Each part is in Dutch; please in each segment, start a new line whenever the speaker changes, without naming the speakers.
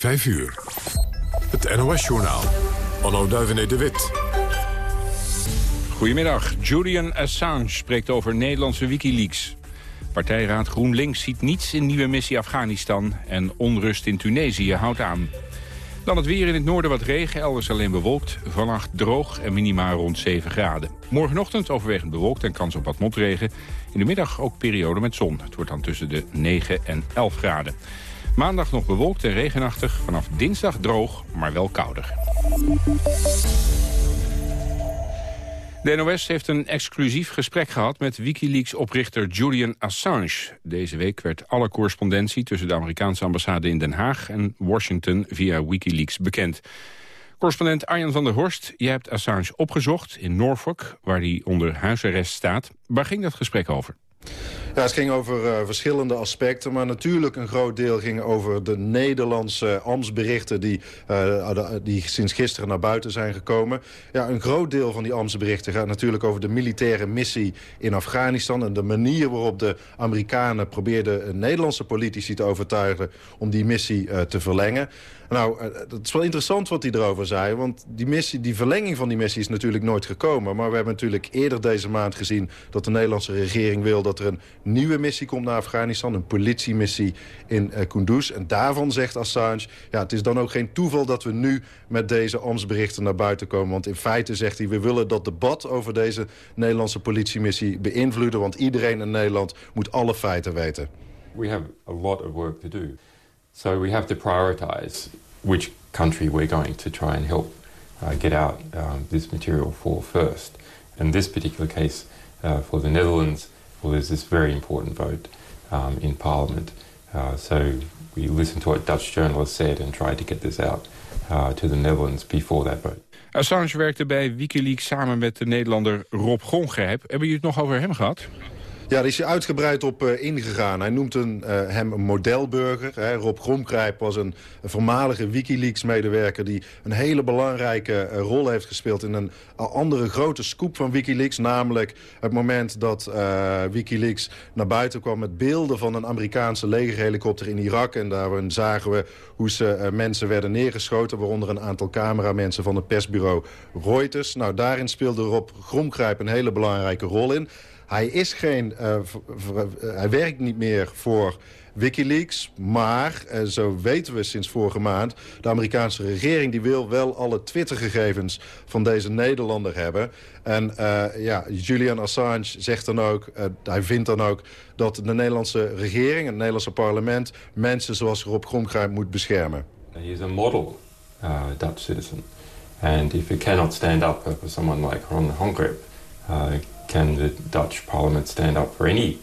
5 uur. Het NOS-journaal. Anno Duivenet de Wit.
Goedemiddag. Julian Assange spreekt over Nederlandse Wikileaks. Partijraad GroenLinks ziet niets in nieuwe missie Afghanistan... en onrust in Tunesië houdt aan. Dan het weer in het noorden wat regen, elders alleen bewolkt. Vannacht droog en minimaal rond 7 graden. Morgenochtend overwegend bewolkt en kans op wat motregen. In de middag ook periode met zon. Het wordt dan tussen de 9 en 11 graden. Maandag nog bewolkt en regenachtig. Vanaf dinsdag droog, maar wel kouder. De NOS heeft een exclusief gesprek gehad met Wikileaks-oprichter Julian Assange. Deze week werd alle correspondentie tussen de Amerikaanse ambassade in Den Haag en Washington via Wikileaks bekend. Correspondent Arjan van der Horst, je hebt Assange opgezocht in Norfolk, waar hij onder huisarrest staat. Waar ging dat gesprek over?
Ja, het ging over uh, verschillende aspecten, maar natuurlijk een groot deel ging over de Nederlandse ambtsberichten die, uh, die sinds gisteren naar buiten zijn gekomen. Ja, een groot deel van die ambtsberichten gaat natuurlijk over de militaire missie in Afghanistan en de manier waarop de Amerikanen probeerden Nederlandse politici te overtuigen om die missie uh, te verlengen. Nou, het is wel interessant wat hij erover zei. Want die, missie, die verlenging van die missie is natuurlijk nooit gekomen. Maar we hebben natuurlijk eerder deze maand gezien... dat de Nederlandse regering wil dat er een nieuwe missie komt naar Afghanistan. Een politiemissie in uh, Kunduz. En daarvan zegt Assange... ja, het is dan ook geen toeval dat we nu met deze ambtsberichten naar buiten komen. Want in feite zegt hij... we willen dat debat over deze Nederlandse politiemissie beïnvloeden. Want iedereen in Nederland moet alle feiten weten.
We have a lot of work to do. So we have to prioritize which country we're going to try and help uh, get out um, this material for first. In this particular case, uh, for the Netherlands, well, there's this very important vote um, in Parliament. Uh, so we listened to what Dutch journalists said and tried to get this out uh, to the Netherlands before that vote.
Assange werkte bij Wikileaks samen met de Nederlander Rob Gongrijp. Hebben jullie het nog over hem gehad?
Ja, daar is hij uitgebreid op uh, ingegaan. Hij noemt uh, hem een modelburger. Hè. Rob Gromkrijp was een, voormalige Wikileaks-medewerker... die een hele belangrijke uh, rol heeft gespeeld... in een andere grote scoop van Wikileaks. Namelijk het moment dat Wikileaks naar buiten kwam... met beelden van een Amerikaanse legerhelikopter in Irak. En daarin zagen we hoe ze mensen werden neergeschoten... waaronder een aantal cameramensen van het persbureau Reuters. Nou, daarin speelde Rob Gromkrijp een hele belangrijke rol in... Hij, is geen, uh, hij werkt niet meer voor Wikileaks. Maar, uh, zo weten we sinds vorige maand... de Amerikaanse regering die wil wel alle Twitter-gegevens van deze Nederlander hebben. En uh, ja, Julian Assange zegt dan ook... hij vindt dan ook dat de Nederlandse regering... het Nederlandse parlement... mensen zoals Rob Gromkruim moet beschermen.
He is a model Dutch citizen. And if you cannot stand up for someone like Ron Hongrip can the Dutch parliament stand up for any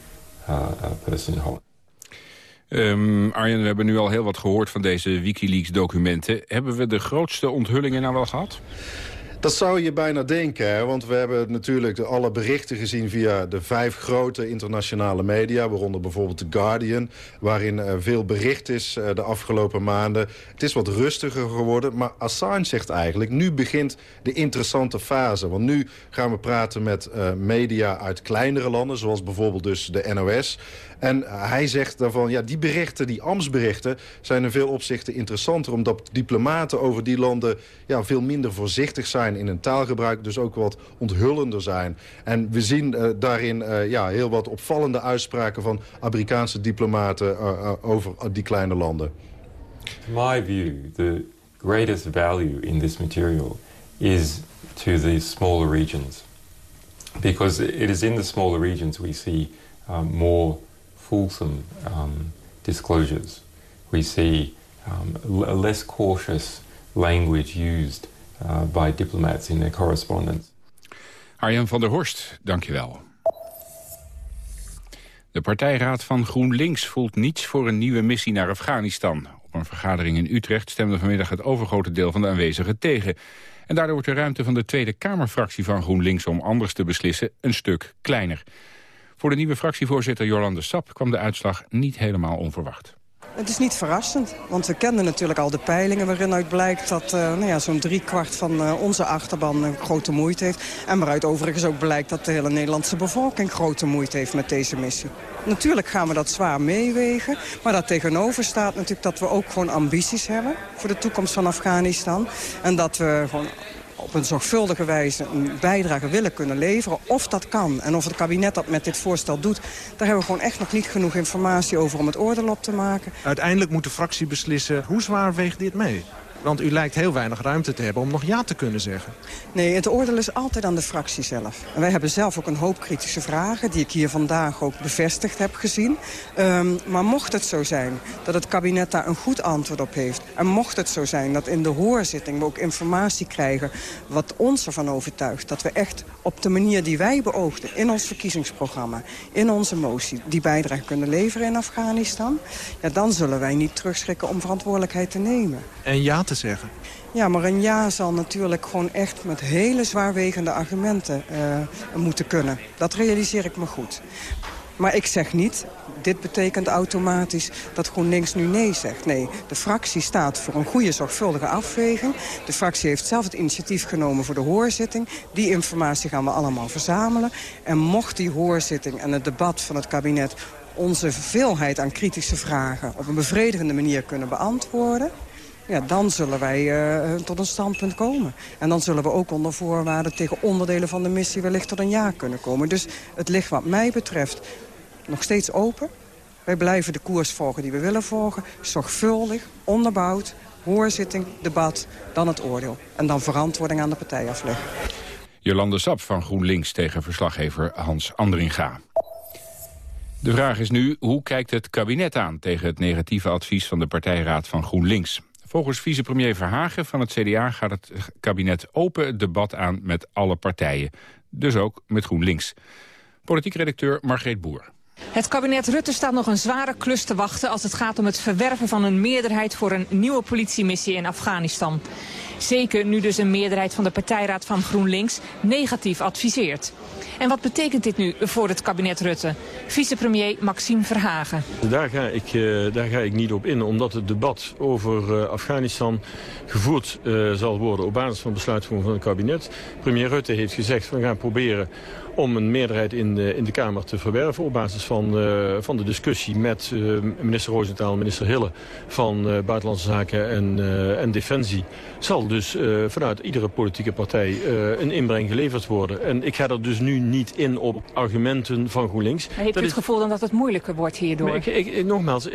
uh, uh, person in Holland?
Um, Arjen, we hebben nu al heel wat gehoord van deze Wikileaks-documenten. Hebben we de grootste onthullingen nou wel gehad?
Dat zou je bijna denken, hè? want we hebben natuurlijk alle berichten gezien via de vijf grote internationale media, waaronder bijvoorbeeld The Guardian, waarin uh, veel bericht is uh, de afgelopen maanden. Het is wat rustiger geworden, maar Assange zegt eigenlijk, nu begint de interessante fase. Want nu gaan we praten met uh, media uit kleinere landen, zoals bijvoorbeeld dus de NOS. En hij zegt daarvan, ja, die berichten, die ambtsberichten... zijn in veel opzichten interessanter... omdat diplomaten over die landen ja, veel minder voorzichtig zijn in hun taalgebruik. Dus ook wat onthullender zijn. En we zien uh, daarin uh, ja, heel wat opvallende uitspraken... van Amerikaanse diplomaten uh, over die kleine landen.
To my view, the greatest value in this material is to the smaller regions. Because it is in the smaller regions we see more fulsome um, disclosures. We see um, less cautious language used uh, by diplomats in their correspondence.
Arjan van der Horst, dankjewel. De partijraad van GroenLinks voelt niets voor een nieuwe missie naar Afghanistan. Op een vergadering in Utrecht stemde vanmiddag het overgrote deel van de aanwezigen tegen. En daardoor wordt de ruimte van de Tweede Kamerfractie van GroenLinks om anders te beslissen een stuk kleiner. Voor de nieuwe fractievoorzitter Jolande Sap kwam de uitslag niet helemaal onverwacht.
Het is niet verrassend, want we kenden natuurlijk al de peilingen... waaruit blijkt dat uh, nou ja, zo'n driekwart van uh, onze achterban uh, grote moeite heeft. En waaruit overigens ook blijkt dat de hele Nederlandse bevolking grote moeite heeft met deze missie. Natuurlijk gaan we dat zwaar meewegen. Maar dat tegenover staat natuurlijk dat we ook gewoon ambities hebben... voor de toekomst van Afghanistan. En dat we gewoon een zorgvuldige wijze een bijdrage willen kunnen leveren. Of dat kan en of het kabinet dat met dit voorstel doet... daar hebben we gewoon echt nog niet genoeg informatie over om het oordeel op te maken.
Uiteindelijk moet de fractie beslissen hoe zwaar weegt dit mee? Want u lijkt heel weinig ruimte te hebben om nog ja te kunnen zeggen.
Nee, het oordeel is altijd aan de fractie zelf. En wij hebben zelf ook een hoop kritische vragen... die ik hier vandaag ook bevestigd heb gezien. Um, maar mocht het zo zijn dat het kabinet daar een goed antwoord op heeft... en mocht het zo zijn dat in de hoorzitting we ook informatie krijgen... wat ons ervan overtuigt dat we echt op de manier die wij beoogden... in ons verkiezingsprogramma, in onze motie... die bijdrage kunnen leveren in Afghanistan... Ja, dan zullen wij niet terugschrikken om verantwoordelijkheid te nemen.
En ja te zeggen?
Ja, maar een ja zal natuurlijk gewoon echt met hele zwaarwegende argumenten uh, moeten kunnen. Dat realiseer ik me goed. Maar ik zeg niet, dit betekent automatisch dat GroenLinks nu nee zegt. Nee, de fractie staat voor een goede, zorgvuldige afweging. De fractie heeft zelf het initiatief genomen voor de hoorzitting. Die informatie gaan we allemaal verzamelen. En mocht die hoorzitting en het debat van het kabinet onze veelheid aan kritische vragen op een bevredigende manier kunnen beantwoorden ja, dan zullen wij uh, tot een standpunt komen. En dan zullen we ook onder voorwaarden tegen onderdelen van de missie wellicht tot een ja kunnen komen. Dus het ligt wat mij betreft nog steeds open. Wij blijven de koers volgen die we willen volgen. Zorgvuldig, onderbouwd, hoorzitting, debat, dan het oordeel. En dan verantwoording aan de partij afleggen.
Jolande Sap van GroenLinks tegen verslaggever Hans Andringa. De vraag is nu, hoe kijkt het kabinet aan tegen het negatieve advies van de partijraad van GroenLinks? Volgens vicepremier Verhagen van het CDA gaat het kabinet open debat aan met alle partijen. Dus ook met GroenLinks. Politiek redacteur Margreet Boer.
Het kabinet Rutte staat nog een zware klus te wachten als het gaat om het verwerven van een meerderheid voor een nieuwe politiemissie in Afghanistan. Zeker nu dus een meerderheid van de partijraad van GroenLinks negatief adviseert. En wat betekent dit nu voor het kabinet Rutte? Vicepremier Maxime Verhagen.
Daar ga ik, uh, daar ga ik niet op in, omdat het debat over uh, Afghanistan gevoerd uh, zal worden op basis van besluitvorming van het kabinet. Premier Rutte heeft gezegd, we gaan proberen om een meerderheid in de, in de Kamer te verwerven... op basis van, uh, van de discussie met uh, minister Roosentaal en minister Hille... van uh, Buitenlandse Zaken en, en Defensie... zal dus vanuit iedere politieke partij een inbreng geleverd worden. En ik ga er dus nu niet in op argumenten van GroenLinks.
Maar heeft u het is... gevoel dan dat het moeilijker wordt hierdoor?
Ik, ik, nogmaals,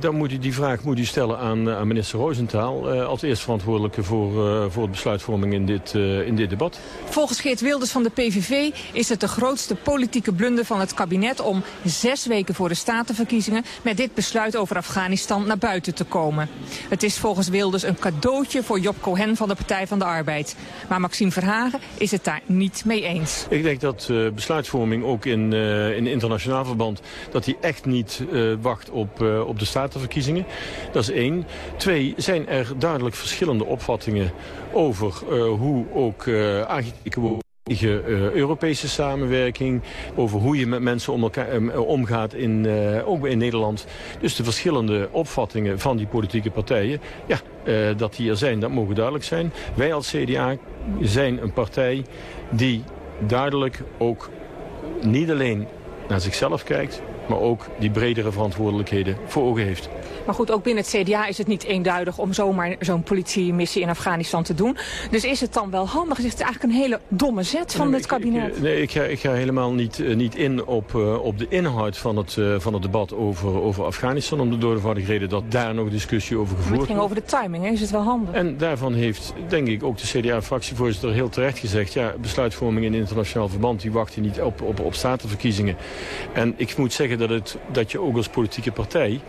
dan moet u die vraag moet u stellen aan, aan minister Roosentaal... als eerste verantwoordelijke voor, voor het besluitvorming in dit, in dit debat.
Volgens Geert Wilders van de PVV is het de grootste politieke blunder van het kabinet om zes weken voor de statenverkiezingen met dit besluit over Afghanistan naar buiten te komen. Het is volgens Wilders een cadeautje voor Job Cohen van de Partij van de Arbeid. Maar Maxime Verhagen is het daar niet mee eens.
Ik denk dat uh, besluitvorming ook in, uh, in internationaal verband, dat die echt niet uh, wacht op, op de statenverkiezingen. Dat is één. Twee, zijn er duidelijk verschillende opvattingen over hoe ook aangekeken wordt Europese samenwerking, over hoe je met mensen om elkaar, uh, omgaat, in, ook in Nederland. Dus de verschillende opvattingen van die politieke partijen, ja, dat die er zijn, dat mogen duidelijk zijn. Wij als CDA zijn een partij die duidelijk ook niet alleen naar zichzelf kijkt, maar ook die bredere verantwoordelijkheden voor ogen heeft.
Maar goed, ook binnen het CDA is het niet eenduidig om zomaar zo'n politiemissie in Afghanistan te doen. Dus is het dan wel handig? Is het eigenlijk een hele domme zet van het kabinet?
Ik, nee, ik ga, ik ga helemaal niet, uh, niet in op, uh, op de inhoud van het, uh, van het debat over, over Afghanistan. Om de doorvoudige reden dat daar nog discussie over gevoerd wordt.
Het ging over de timing, hè? is het wel handig?
En daarvan heeft, denk ik, ook de CDA-fractievoorzitter heel terecht gezegd... ja, besluitvorming in internationaal verband, die wacht niet op, op, op statenverkiezingen. En ik moet zeggen dat, het, dat je ook als politieke partij...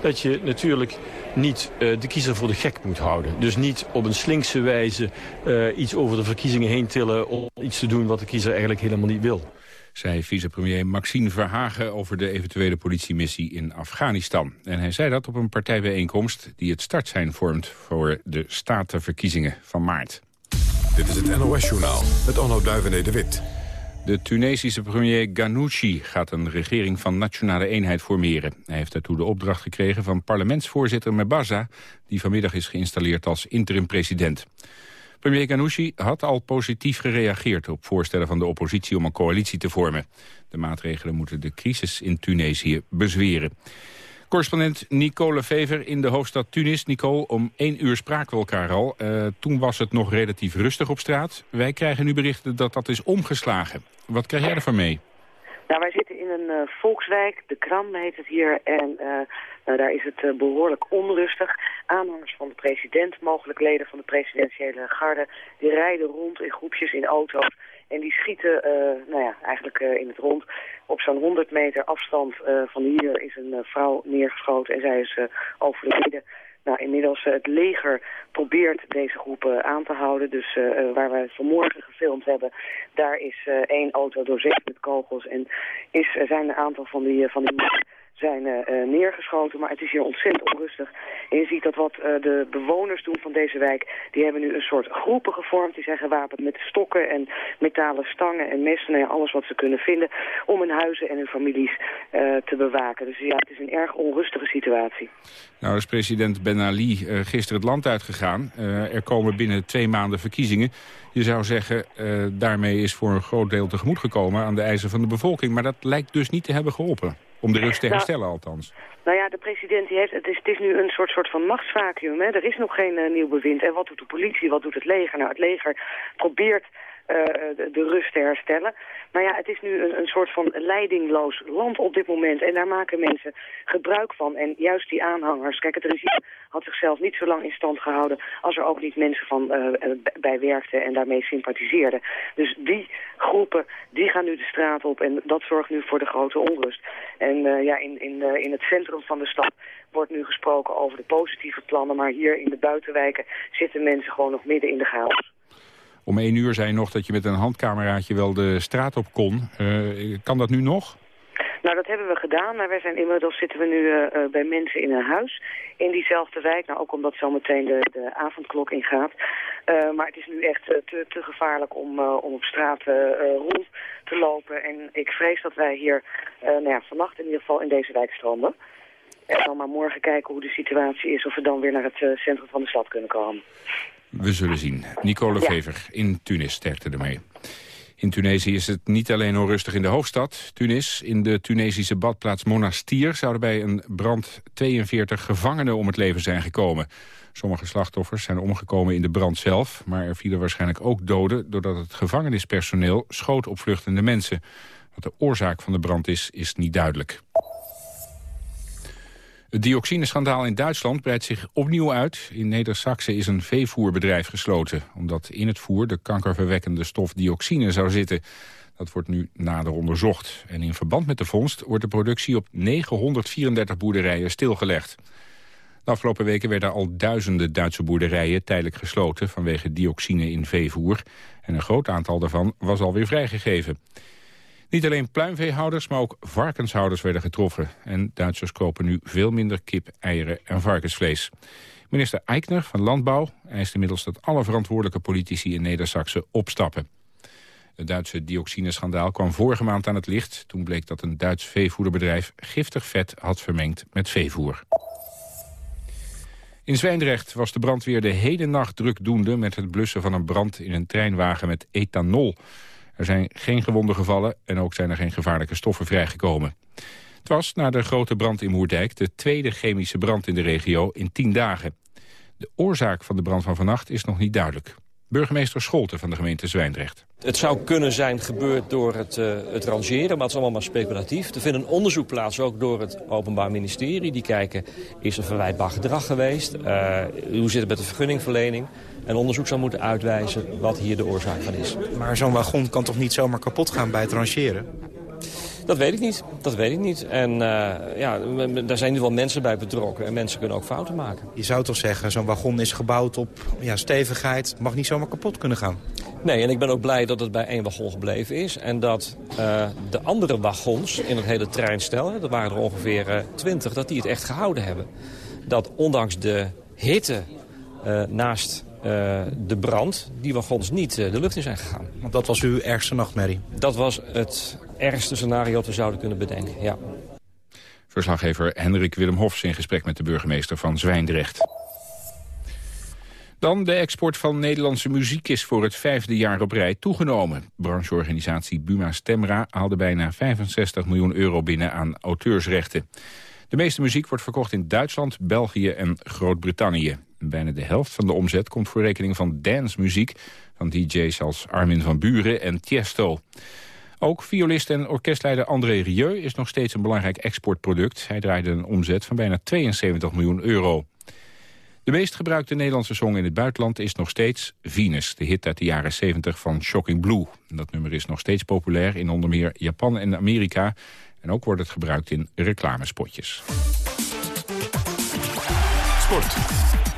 dat je natuurlijk niet uh, de kiezer voor de gek moet houden. Dus niet op een slinkse wijze uh, iets over de verkiezingen heen tillen... om iets te doen wat de kiezer eigenlijk helemaal niet wil.
Zei vicepremier Maxine Verhagen over de eventuele politiemissie in Afghanistan. En hij zei dat op een partijbijeenkomst die het startsein vormt... voor de statenverkiezingen van maart.
Dit is het NOS-journaal met Onno Duivené de Wit.
De Tunesische premier Ghanouchi gaat een regering van nationale eenheid formeren. Hij heeft daartoe de opdracht gekregen van parlementsvoorzitter Mebaza... die vanmiddag is geïnstalleerd als interim-president. Premier Ghanouchi had al positief gereageerd op voorstellen van de oppositie om een coalitie te vormen. De maatregelen moeten de crisis in Tunesië bezweren. Correspondent Nicole Vever in de hoofdstad Tunis. Nicole, om één uur spraken we elkaar al. Uh, toen was het nog relatief rustig op straat. Wij krijgen nu berichten dat dat is omgeslagen. Wat krijg jij ervan mee?
Nou, wij zitten in een uh, volkswijk, de Kram heet het hier, en uh, nou, daar is het behoorlijk onrustig. Aanhangers van de president, mogelijk leden van de presidentiële garde, die rijden rond in groepjes in auto's en die schieten nou ja, eigenlijk in het rond. Op zo'n 100 meter afstand van hier is een vrouw neergeschoten en zij is overleden. Nou, inmiddels het leger probeert deze groepen aan te houden. Dus waar wij vanmorgen gefilmd hebben, daar is één auto doorzeefd met kogels. En is, zijn een aantal van die, van die zijn uh, neergeschoten. Maar het is hier ontzettend onrustig. En je ziet dat wat uh, de bewoners doen van deze wijk... die hebben nu een soort groepen gevormd. Die zijn gewapend met stokken en metalen stangen en messen. En alles wat ze kunnen vinden om hun huizen en hun families te bewaken. Dus ja, het is een erg onrustige situatie.
Nou is president Ben Ali gisteren het land uitgegaan. er komen binnen twee maanden verkiezingen. Je zou zeggen, daarmee is voor een groot deel tegemoet gekomen aan de eisen van de bevolking. Maar dat lijkt dus niet te hebben geholpen. Om de rust te nou, herstellen althans.
Nou ja, de president die heeft, het is, het is nu een soort, soort van machtsvacuum. Hè? Er is nog geen uh, nieuw bewind. En wat doet de politie, wat doet het leger? Nou, het leger probeert de, de, rust te herstellen. Maar ja, het is nu een, een, soort van leidingloos land op dit moment. En daar maken mensen gebruik van. En juist die aanhangers... Kijk, het regime had zichzelf niet zo lang in stand gehouden... als er ook niet mensen van uh, bij werkten en daarmee sympathiseerden. Dus die groepen, die gaan nu de straat op. En dat zorgt nu voor de grote onrust. En ja, in, in, in het centrum van de stad wordt nu gesproken over de positieve plannen. Maar hier in de buitenwijken zitten mensen gewoon nog midden in de chaos.
Om één uur zei je nog dat je met een handcameraatje wel de straat op kon. Uh, kan dat nu nog?
Nou, dat hebben we gedaan. Maar wij zijn inmiddels zitten we nu uh, bij mensen in een huis in diezelfde wijk. Nou, ook omdat zometeen de, de avondklok ingaat. Maar het is nu echt te, te gevaarlijk om, om op straat rond te lopen. En ik vrees dat wij hier nou ja, vannacht in ieder geval in deze wijk stranden. En dan maar morgen kijken hoe de situatie is of we dan weer naar het centrum van de stad kunnen komen.
We zullen zien. Nicole Vever in Tunis sterkte ermee. In Tunesië is het niet alleen onrustig in de hoofdstad, Tunis. In de Tunesische badplaats Monastir zouden bij een brand 42 gevangenen om het leven zijn gekomen. Sommige slachtoffers zijn omgekomen in de brand zelf, maar er vielen waarschijnlijk ook doden doordat het gevangenispersoneel schoot op vluchtende mensen. Wat de oorzaak van de brand is, is niet duidelijk. Het dioxineschandaal in Duitsland breidt zich opnieuw uit. In neder is een veevoerbedrijf gesloten... omdat in het voer de kankerverwekkende stof dioxine zou zitten. Dat wordt nu nader onderzocht. En in verband met de vondst wordt de productie op 934 boerderijen stilgelegd. De afgelopen weken werden al duizenden Duitse boerderijen tijdelijk gesloten... vanwege dioxine in veevoer. En een groot aantal daarvan was alweer vrijgegeven. Niet alleen pluimveehouders, maar ook varkenshouders werden getroffen. En Duitsers kopen nu veel minder kip, eieren en varkensvlees. Minister Eikner van Landbouw eist inmiddels dat alle verantwoordelijke politici in neder opstappen. Het Duitse dioxineschandaal kwam vorige maand aan het licht. Toen bleek dat een Duits veevoederbedrijf giftig vet had vermengd met veevoer. In Zwijndrecht was de brandweer de hele nacht drukdoende... met het blussen van een brand in een treinwagen met ethanol. Er zijn geen gewonden gevallen en ook zijn er geen gevaarlijke stoffen vrijgekomen. Het was na de grote brand in Moerdijk de tweede chemische brand in de regio in tien dagen. De oorzaak van de brand van vannacht is nog niet duidelijk. Burgemeester Scholten van de gemeente Zwijndrecht.
Het zou kunnen zijn gebeurd door het, uh, het rangeren, maar het is allemaal maar speculatief. Er vindt een onderzoek plaats, ook door het Openbaar Ministerie. Die kijken, is er verwijtbaar gedrag geweest? Uh, hoe zit het met de vergunningverlening? En onderzoek zal moeten uitwijzen wat hier de oorzaak van is.
Maar zo'n wagon kan toch niet zomaar kapot gaan bij het rangeren?
Dat weet ik niet. Dat weet ik niet. En uh, ja, daar zijn nu wel mensen bij betrokken. En mensen kunnen ook fouten maken.
Je zou toch zeggen, zo'n wagon is gebouwd op ja, stevigheid. mag niet zomaar kapot kunnen gaan.
Nee, en ik ben ook blij dat het bij één wagon gebleven is. En dat uh, de andere wagons in het hele treinstel, er waren er ongeveer uh, twintig, dat die het echt gehouden hebben. Dat ondanks de hitte uh, naast de brand, die wagons niet de lucht in zijn gegaan.
Want dat was uw ergste nachtmerrie?
Dat was het ergste scenario dat we zouden kunnen bedenken, ja.
Verslaggever Hendrik Willem Hofs in gesprek met de burgemeester van Zwijndrecht. Dan de export van Nederlandse muziek is voor het vijfde jaar op rij toegenomen. Brancheorganisatie Buma Stemra haalde bijna 65 miljoen euro binnen aan auteursrechten. De meeste muziek wordt verkocht in Duitsland, België en Groot-Brittannië. Bijna de helft van de omzet komt voor rekening van dancemuziek... van dj's als Armin van Buren en Tiesto. Ook violist en orkestleider André Rieu is nog steeds een belangrijk exportproduct. Hij draaide een omzet van bijna 72 miljoen euro. De meest gebruikte Nederlandse song in het buitenland is nog steeds Venus, de hit uit de jaren 70 van Shocking Blue. Dat nummer is nog steeds populair in onder meer Japan en Amerika. En ook wordt het gebruikt in reclamespotjes. Sport.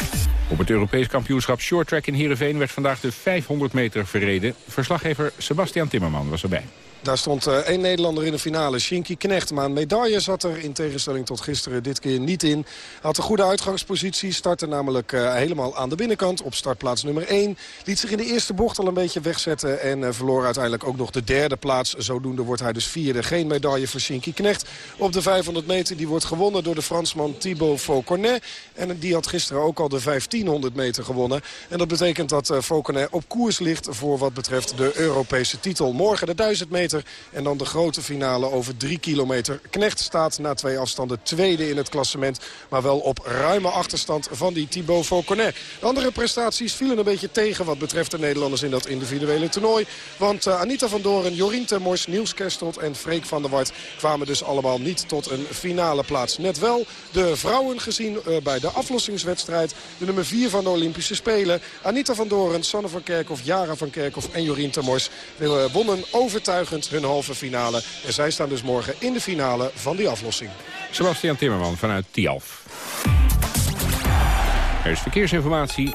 Op het Europees kampioenschap shorttrack in Heerenveen werd vandaag de 500 meter verreden. Verslaggever Sebastian Timmerman was erbij.
Daar stond uh, één Nederlander in de finale, Shinky Knecht. Maar een medaille zat er in tegenstelling tot gisteren dit keer niet in. Had een goede uitgangspositie, startte namelijk uh, helemaal aan de binnenkant op startplaats nummer 1. Liet zich in de eerste bocht al een beetje wegzetten en uh, verloor uiteindelijk ook nog de derde plaats. Zodoende wordt hij dus vierde. Geen medaille voor Shinky Knecht. Op de 500 meter die wordt gewonnen door de Fransman Thibaut Fauconnet. En die had gisteren ook al de 1500 meter gewonnen. En dat betekent dat uh, Fauconnet op koers ligt voor wat betreft de Europese titel. Morgen de 1000 meter en dan de grote finale over drie kilometer. Knecht staat na twee afstanden tweede in het klassement. Maar wel op ruime achterstand van die Thibaut Fauconnet. De andere prestaties vielen een beetje tegen wat betreft de Nederlanders in dat individuele toernooi. Want uh, Anita van Doren, Jorien Termors, Niels Kerstelt en Freek van der Wart kwamen dus allemaal niet tot een finale plaats. Net wel de vrouwen gezien uh, bij de aflossingswedstrijd. De nummer 4 van de Olympische Spelen. Anita van Doren, Sanne van Kerkhoff, Jara van Kerkhoff en Jorien Termors uh, wonnen overtuigend hun halve finale. En zij staan dus morgen in de finale van die aflossing.
Sebastian Timmerman vanuit Tialf. Er is verkeersinformatie.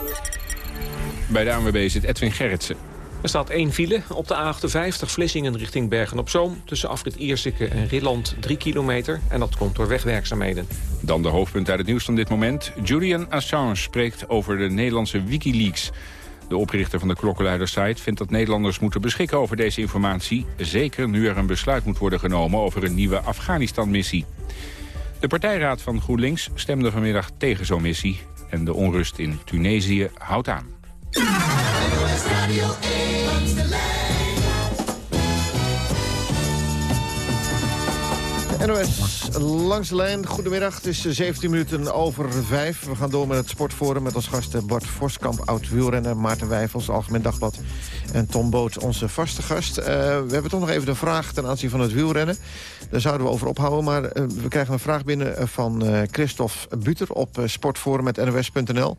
Bij de ANWB zit Edwin Gerritsen.
Er staat één file op de A58 Vlissingen richting Bergen-op-Zoom... tussen afrit Ierseke en Rilland 3 kilometer. En dat komt door wegwerkzaamheden.
Dan de hoofdpunt uit het nieuws van dit moment. Julian Assange spreekt over de Nederlandse Wikileaks. De oprichter van de klokkenluidersite vindt dat Nederlanders moeten beschikken over deze informatie. Zeker nu er een besluit moet worden genomen over een nieuwe Afghanistan-missie. De partijraad van GroenLinks stemde vanmiddag tegen zo'n missie. En de onrust in Tunesië houdt aan.
NOS langs de lijn. Goedemiddag, het is 17 minuten over 5. We gaan door met het sportforum met als gasten Bart Voskamp, oud-wielrenner... Maarten Wijfels, Algemeen Dagblad en Tom Boot, onze vaste gast. Uh, we hebben toch nog even de vraag ten aanzien van het wielrennen. Daar zouden we over ophouden, maar uh, we krijgen een vraag binnen eh, van uh, Christophe Buter... op sportforum.nws.nl.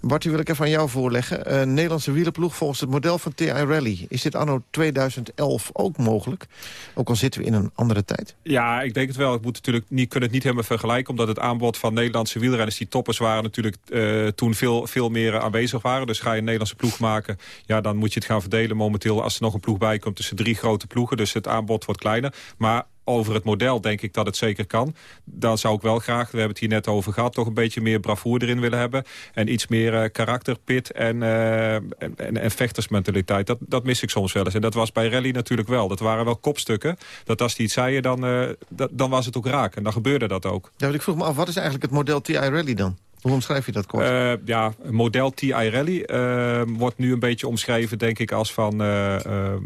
Bart, die wil ik even aan jou voorleggen. Nederlandse wielerploeg volgens het model van TI Rally. Is dit anno 2011 ook mogelijk? Ook al zitten we in een andere tijd.
Ja, ik denk het wel. Ik moet natuurlijk niet, kunnen het niet helemaal vergelijken... omdat het aanbod van Nederlandse wielrenners die toppers waren... natuurlijk uh, toen veel, veel meer aanwezig waren. Dus ga je een Nederlandse ploeg maken... ja, dan moet je het gaan verdelen momenteel... als er nog een ploeg bij komt tussen drie grote ploegen. Dus het aanbod wordt kleiner. Maar over het model denk ik dat het zeker kan. Dan zou ik wel graag, we hebben het hier net over gehad... toch een beetje meer bravoure erin willen hebben. En iets meer uh, karakter, pit en, uh, en, en, en, vechtersmentaliteit. Dat, dat mis ik soms wel eens. En dat was bij rally natuurlijk wel. Dat waren wel kopstukken. Dat als die iets zeiden, dan, uh, dat, dan was het ook raak. En dan gebeurde dat ook.
Ja, ik vroeg me af, wat is eigenlijk het model TI Rally dan? Hoe omschrijf je dat kort?
Uh, ja, model TI Rally uh, wordt nu een beetje omschreven, denk ik, als van... Uh,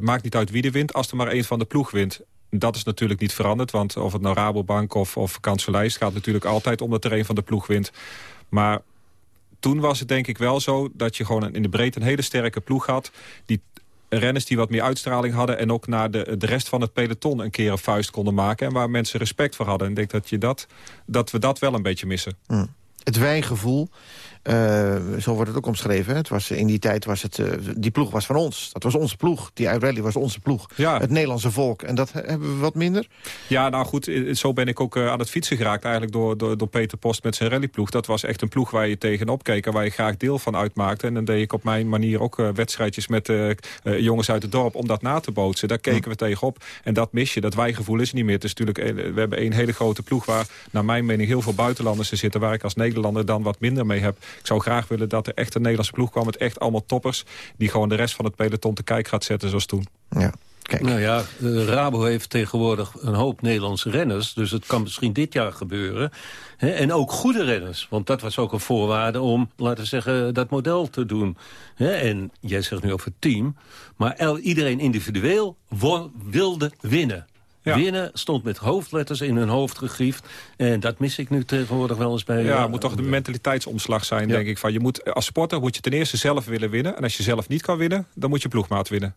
maakt niet uit wie er wint, als er maar één van de ploeg wint. Dat is natuurlijk niet veranderd, want of het nou Rabobank of, of gaat natuurlijk altijd om dat er van de ploeg wint. Maar toen was het denk ik wel zo dat je gewoon in de breedte een hele sterke ploeg had... die renners die wat meer uitstraling hadden... en ook naar de, de rest van het peloton een keer een vuist konden maken... en waar mensen respect voor hadden. En ik denk dat, je dat, dat we dat wel een beetje missen.
Hm. Het wijgevoel, uh, zo wordt het ook omschreven. Het was, in die tijd was het, uh, die ploeg was van ons. Dat was onze ploeg. Die Rally was onze ploeg.
Ja.
Het Nederlandse volk. En dat hebben we wat minder?
Ja, nou goed, zo ben ik ook uh, aan het fietsen geraakt. Eigenlijk door, door, door Peter Post met zijn rallyploeg. Dat was echt een ploeg waar je tegenop keek. En waar je graag deel van uitmaakte. En dan deed ik op mijn manier ook wedstrijdjes met jongens uit het dorp. Om dat na te bootsen. Daar keken we tegenop. En dat mis je. Dat wijgevoel is niet meer. Het is natuurlijk, we hebben een hele grote ploeg waar naar mijn mening heel veel buitenlanders zitten. Waar ik als Nederlander dan wat minder mee heb. Ik zou graag willen dat er echt een Nederlandse ploeg kwam... met echt allemaal toppers... die gewoon de rest van het peloton te kijk gaat zetten zoals toen.
Ja. Kijk.
Nou ja, Rabo heeft tegenwoordig een hoop Nederlandse renners. Dus het kan misschien dit jaar gebeuren. en ook goede renners. Want dat was ook een voorwaarde om, laten we zeggen, dat model te doen. en jij zegt nu over het team. Maar iedereen individueel wilde winnen. Winnen stond met hoofdletters in hun hoofd gegriefd. En dat mis ik nu tegenwoordig wel eens bij...
Ja, het moet toch de mentaliteitsomslag zijn, denk ik. Van je moet, als sporter moet je ten eerste zelf willen winnen. En als je zelf niet kan winnen, dan moet je ploegmaat winnen.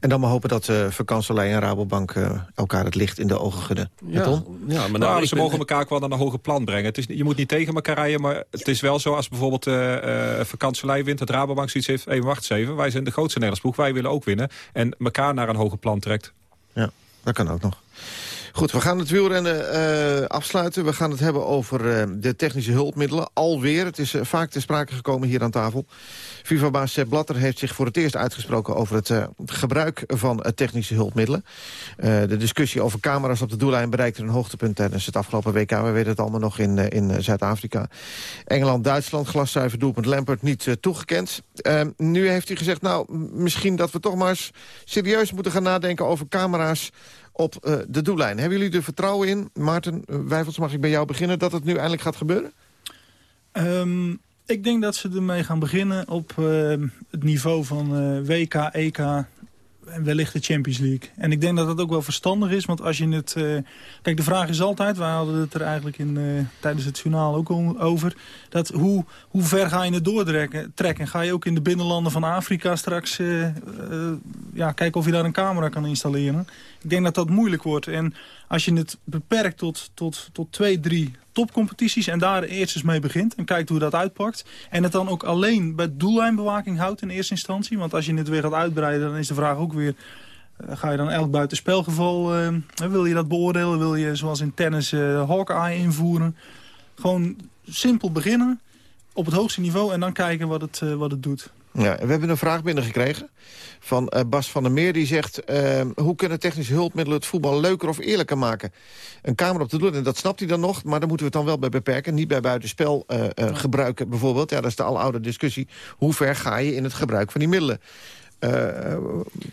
En dan maar hopen dat uh, en Rabobank uh, elkaar het licht in de ogen gudden.
Ja, ja maar nou, nou ze mogen elkaar ook wel naar een hoger plan brengen. Het is, je moet niet tegen elkaar rijden, maar het is wel zo... als bijvoorbeeld uh, vakantielei wint, dat Rabobank zoiets heeft... Hey, wacht eens even, wij zijn de grootste Nederlands ploeg, wij willen ook winnen. En elkaar naar een hoger plan trekt.
Ja, dat kan ook nog. Goed, we gaan het wielrennen uh, afsluiten. We gaan het hebben over uh, de technische hulpmiddelen. Alweer, het is uh, vaak ter sprake gekomen hier aan tafel. FIFA-baas Sepp Blatter heeft zich voor het eerst uitgesproken... over het gebruik van technische hulpmiddelen. de discussie over camera's op de doellijn bereikte een hoogtepunt... tijdens het afgelopen WK. We weten het allemaal nog in, in Zuid-Afrika. Engeland-Duitsland, glaszuiver doelpunt Lampert niet toegekend. nu heeft hij gezegd, nou, misschien dat we toch maar eens serieus moeten gaan nadenken over camera's op uh, de doellijn. Hebben jullie er vertrouwen in, Maarten uh, Wijfels, mag ik bij jou beginnen... dat het nu eindelijk gaat gebeuren?
Um, ik denk dat ze ermee gaan beginnen op uh, het niveau van WK, EK en wellicht de Champions League. En ik denk dat dat ook wel verstandig is, want als je het... Uh, kijk, de vraag is altijd, wij hadden het er eigenlijk in, uh, tijdens het journaal ook over... dat hoe, hoe ver ga je het doortrekken? Trekken? Ga je ook in de binnenlanden van Afrika straks... Uh, ja, kijken of je daar een camera kan installeren? Ik denk dat dat moeilijk wordt. En als je het beperkt tot, tot, tot twee, drie topcompetities... en daar eerst eens mee begint en kijkt hoe dat uitpakt... en het dan ook alleen bij doellijnbewaking houdt in eerste instantie... want als je het weer gaat uitbreiden, dan is de vraag ook weer... Uh, ga je dan elk buitenspelgeval, uh, wil je dat beoordelen? Wil je zoals in tennis uh, Hawkeye invoeren? Gewoon simpel beginnen op het hoogste niveau en dan kijken wat het, wat het doet.
Ja, we hebben een vraag binnengekregen van uh, Bas van der Meer. Die zegt, uh, hoe kunnen technische hulpmiddelen het voetbal leuker of eerlijker maken? Een kamer op te doen, en dat snapt hij dan nog. Maar daar moeten we het dan wel bij beperken. Niet bij buitenspel uh, gebruiken bijvoorbeeld. Ja, dat is de aloude discussie. Hoe ver ga je in het gebruik van die middelen? Uh,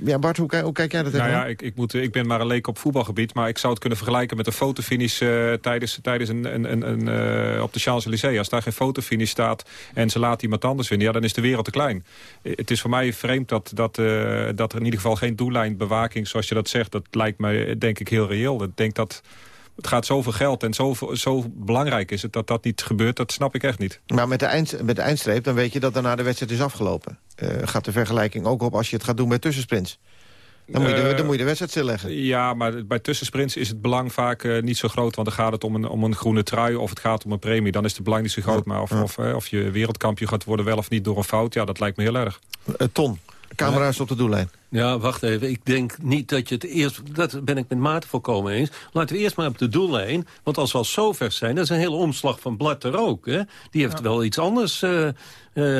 ja, Bart, hoe, hoe, kijk jij dat
nou ja, ik, ik, moet, ik ben maar een leek op voetbalgebied... maar ik zou het kunnen vergelijken met een fotofinish... Uh, tijdens, tijdens een, een, een, een uh, op de Champs-Élysées. Als daar geen fotofinish staat en ze laat iemand anders winnen... ja, dan is de wereld te klein. Het is voor mij vreemd dat, dat, dat er in ieder geval geen doellijnbewaking... zoals je dat zegt, dat lijkt mij denk ik heel reëel. Ik denk dat het gaat zoveel geld en zo, zo belangrijk is het dat dat niet gebeurt. Dat snap ik echt niet.
Maar met de, eind, met de eindstreep, dan weet je dat daarna de wedstrijd is afgelopen. Uh, gaat de vergelijking ook op als je het gaat doen met tussensprints? Dan moet, je de, dan moet je de wedstrijd stilleggen.
Ja, maar bij tussensprints is het belang vaak uh, niet zo groot. Want dan gaat het om een, om een groene trui of het gaat om een premie. Dan is het belang niet zo groot. Maar of, uh, of je wereldkampioen gaat worden wel of niet door een fout... ja, dat lijkt me heel erg.
Ton, camera's op de doellijn.
Ja, wacht even. Ik denk niet dat je het eerst... Dat ben ik met Maarten volkomen eens. Laten we eerst maar op de doellijn. Want als we al zo ver zijn... dat is een hele omslag van Blatter ook. Hè? Die heeft ja. wel iets anders uh, uh,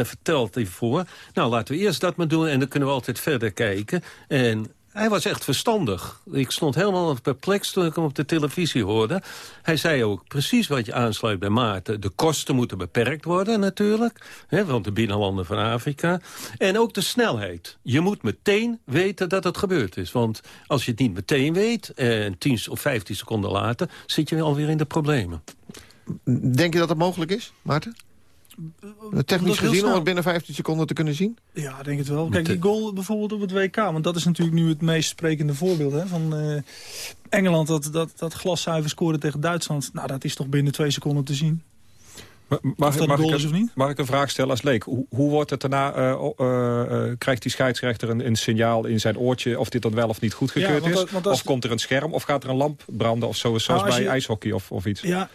verteld hiervoor. Nou, laten we eerst dat maar doen. En dan kunnen we altijd verder kijken. En hij was echt verstandig. Ik stond helemaal perplex toen ik hem op de televisie hoorde. Hij zei ook precies wat je aansluit bij Maarten. De kosten moeten beperkt worden natuurlijk. Hè, want de binnenlanden van Afrika. En ook de snelheid. Je moet meteen weten dat het gebeurd is. Want als je het niet meteen weet... en 10 of 15 seconden later... zit je alweer in de problemen.
Denk je dat dat mogelijk is, Maarten? Technisch gezien om het binnen 15 seconden te kunnen zien?
Ja, ik denk het wel. Kijk, die goal bijvoorbeeld op het WK. Want dat is natuurlijk nu het meest sprekende voorbeeld hè, van uh, Engeland. Dat, dat, dat glaszuiver scoren tegen Duitsland. Nou, dat is toch binnen twee seconden te zien.
Mag, mag, mag, ik, is of niet? mag ik een vraag stellen als leek? Hoe, hoe wordt het daarna, uh, uh, uh, krijgt die scheidsrechter een, een, signaal in zijn oortje... of dit dan wel of niet goedgekeurd ja, is? Want of komt er een scherm of gaat er een lamp branden of zo, zoals nou, bij je, ijshockey of, of iets?
Ja,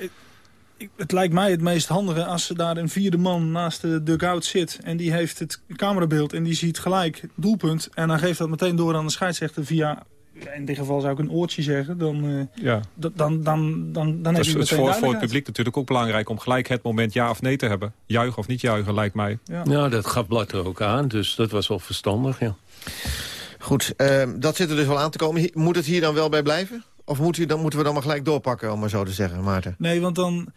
het lijkt mij het meest handige als daar een vierde man naast de dugout zit... en die heeft het camerabeeld en die ziet gelijk doelpunt... en dan geeft dat meteen door aan de scheidsrechter via... in dit geval zou ik een oortje zeggen, dan, uh, ja. dan, dan, dan, dan, dan
heb je Het is voor, voor het publiek natuurlijk ook belangrijk om gelijk het moment ja of nee te hebben. Juichen of niet juichen, lijkt mij.
Ja, ja dat gaf Blatter ook aan, dus dat was wel verstandig, ja.
Goed, uh, dat zit er dus wel aan te komen. Moet het hier dan wel bij blijven? Of moet u, dan moeten we dan maar gelijk doorpakken, om maar zo te zeggen, Maarten?
Nee, want dan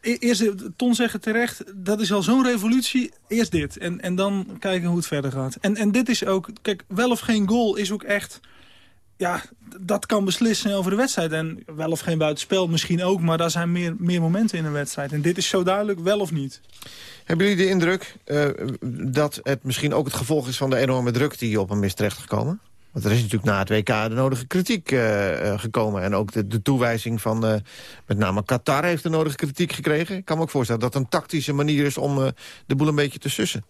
e- eerst, Ton zeggen terecht, dat is al zo'n revolutie. Eerst dit. En, en dan kijken hoe het verder gaat. En, en dit is ook, kijk, wel of geen goal is ook echt... Ja, dat kan beslissen over de wedstrijd. En wel of geen buitenspel misschien ook. Maar daar zijn meer, meer momenten in een wedstrijd. En dit is zo duidelijk, wel of niet.
Hebben jullie de indruk uh, dat het misschien ook het gevolg is van de enorme druk die op hem is terechtgekomen? Want er is natuurlijk na het WK de nodige kritiek uh, gekomen. En ook de, de toewijzing van uh, met name Qatar heeft de nodige kritiek gekregen. Ik kan me ook voorstellen dat het een tactische manier is om de boel een beetje te sussen.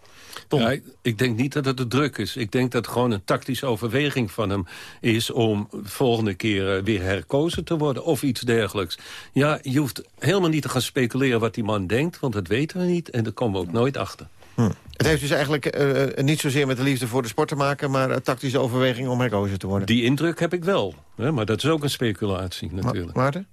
Ja, ik, denk niet dat het de druk is. Ik denk dat het gewoon een tactische overweging van hem is... om volgende keer weer herkozen te worden of iets dergelijks. Ja, je hoeft helemaal niet te gaan speculeren wat die man denkt... want dat weten we niet en daar komen we ook nooit achter.
Hm. Het heeft dus eigenlijk uh, niet zozeer met de liefde voor de sport te maken... maar een tactische overweging om herkozen te worden.
Die indruk heb ik wel. Hè? Maar dat is ook een speculatie natuurlijk.
Ma Maarten?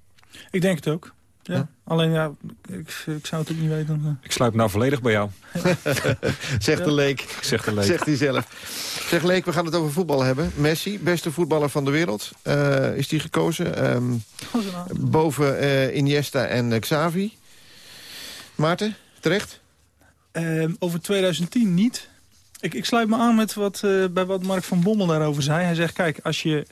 Ik denk het ook. Ja. ja. Alleen ja, ik, ik, zou het ook niet weten.
Ik sluit nou volledig bij jou.
Zegt de leek.
Zegt de leek.
Zegt hij zelf. Zeg Leek, we gaan het over voetbal hebben. Messi, beste voetballer van de wereld. Uh, is die gekozen. Um, boven uh, Iniesta en Xavi. Maarten, terecht?
Uh, over 2010 niet. Ik, ik sluit me aan met wat, uh, bij wat Mark van Bommel daarover zei. Hij zegt, kijk, als je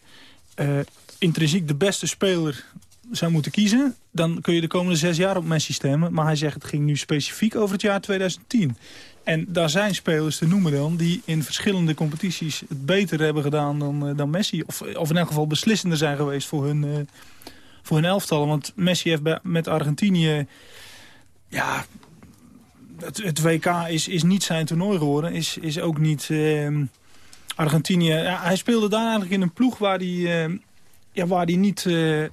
uh, intrinsiek de beste speler zou moeten kiezen... dan kun je de komende zes jaar op Messi stemmen. Maar hij zegt, het ging nu specifiek over het jaar 2010. En daar zijn spelers te noemen dan... die in verschillende competities het beter hebben gedaan dan, uh, dan Messi. Of, of in elk geval beslissender zijn geweest voor hun, voor hun elftallen. Want Messi heeft met Argentinië... ja, het, het, WK is, is niet zijn toernooi geworden. Is, is ook niet uh, Argentinië. Hij speelde daar eigenlijk in een ploeg waar hij, uh, ja, waar hij niet... Uh,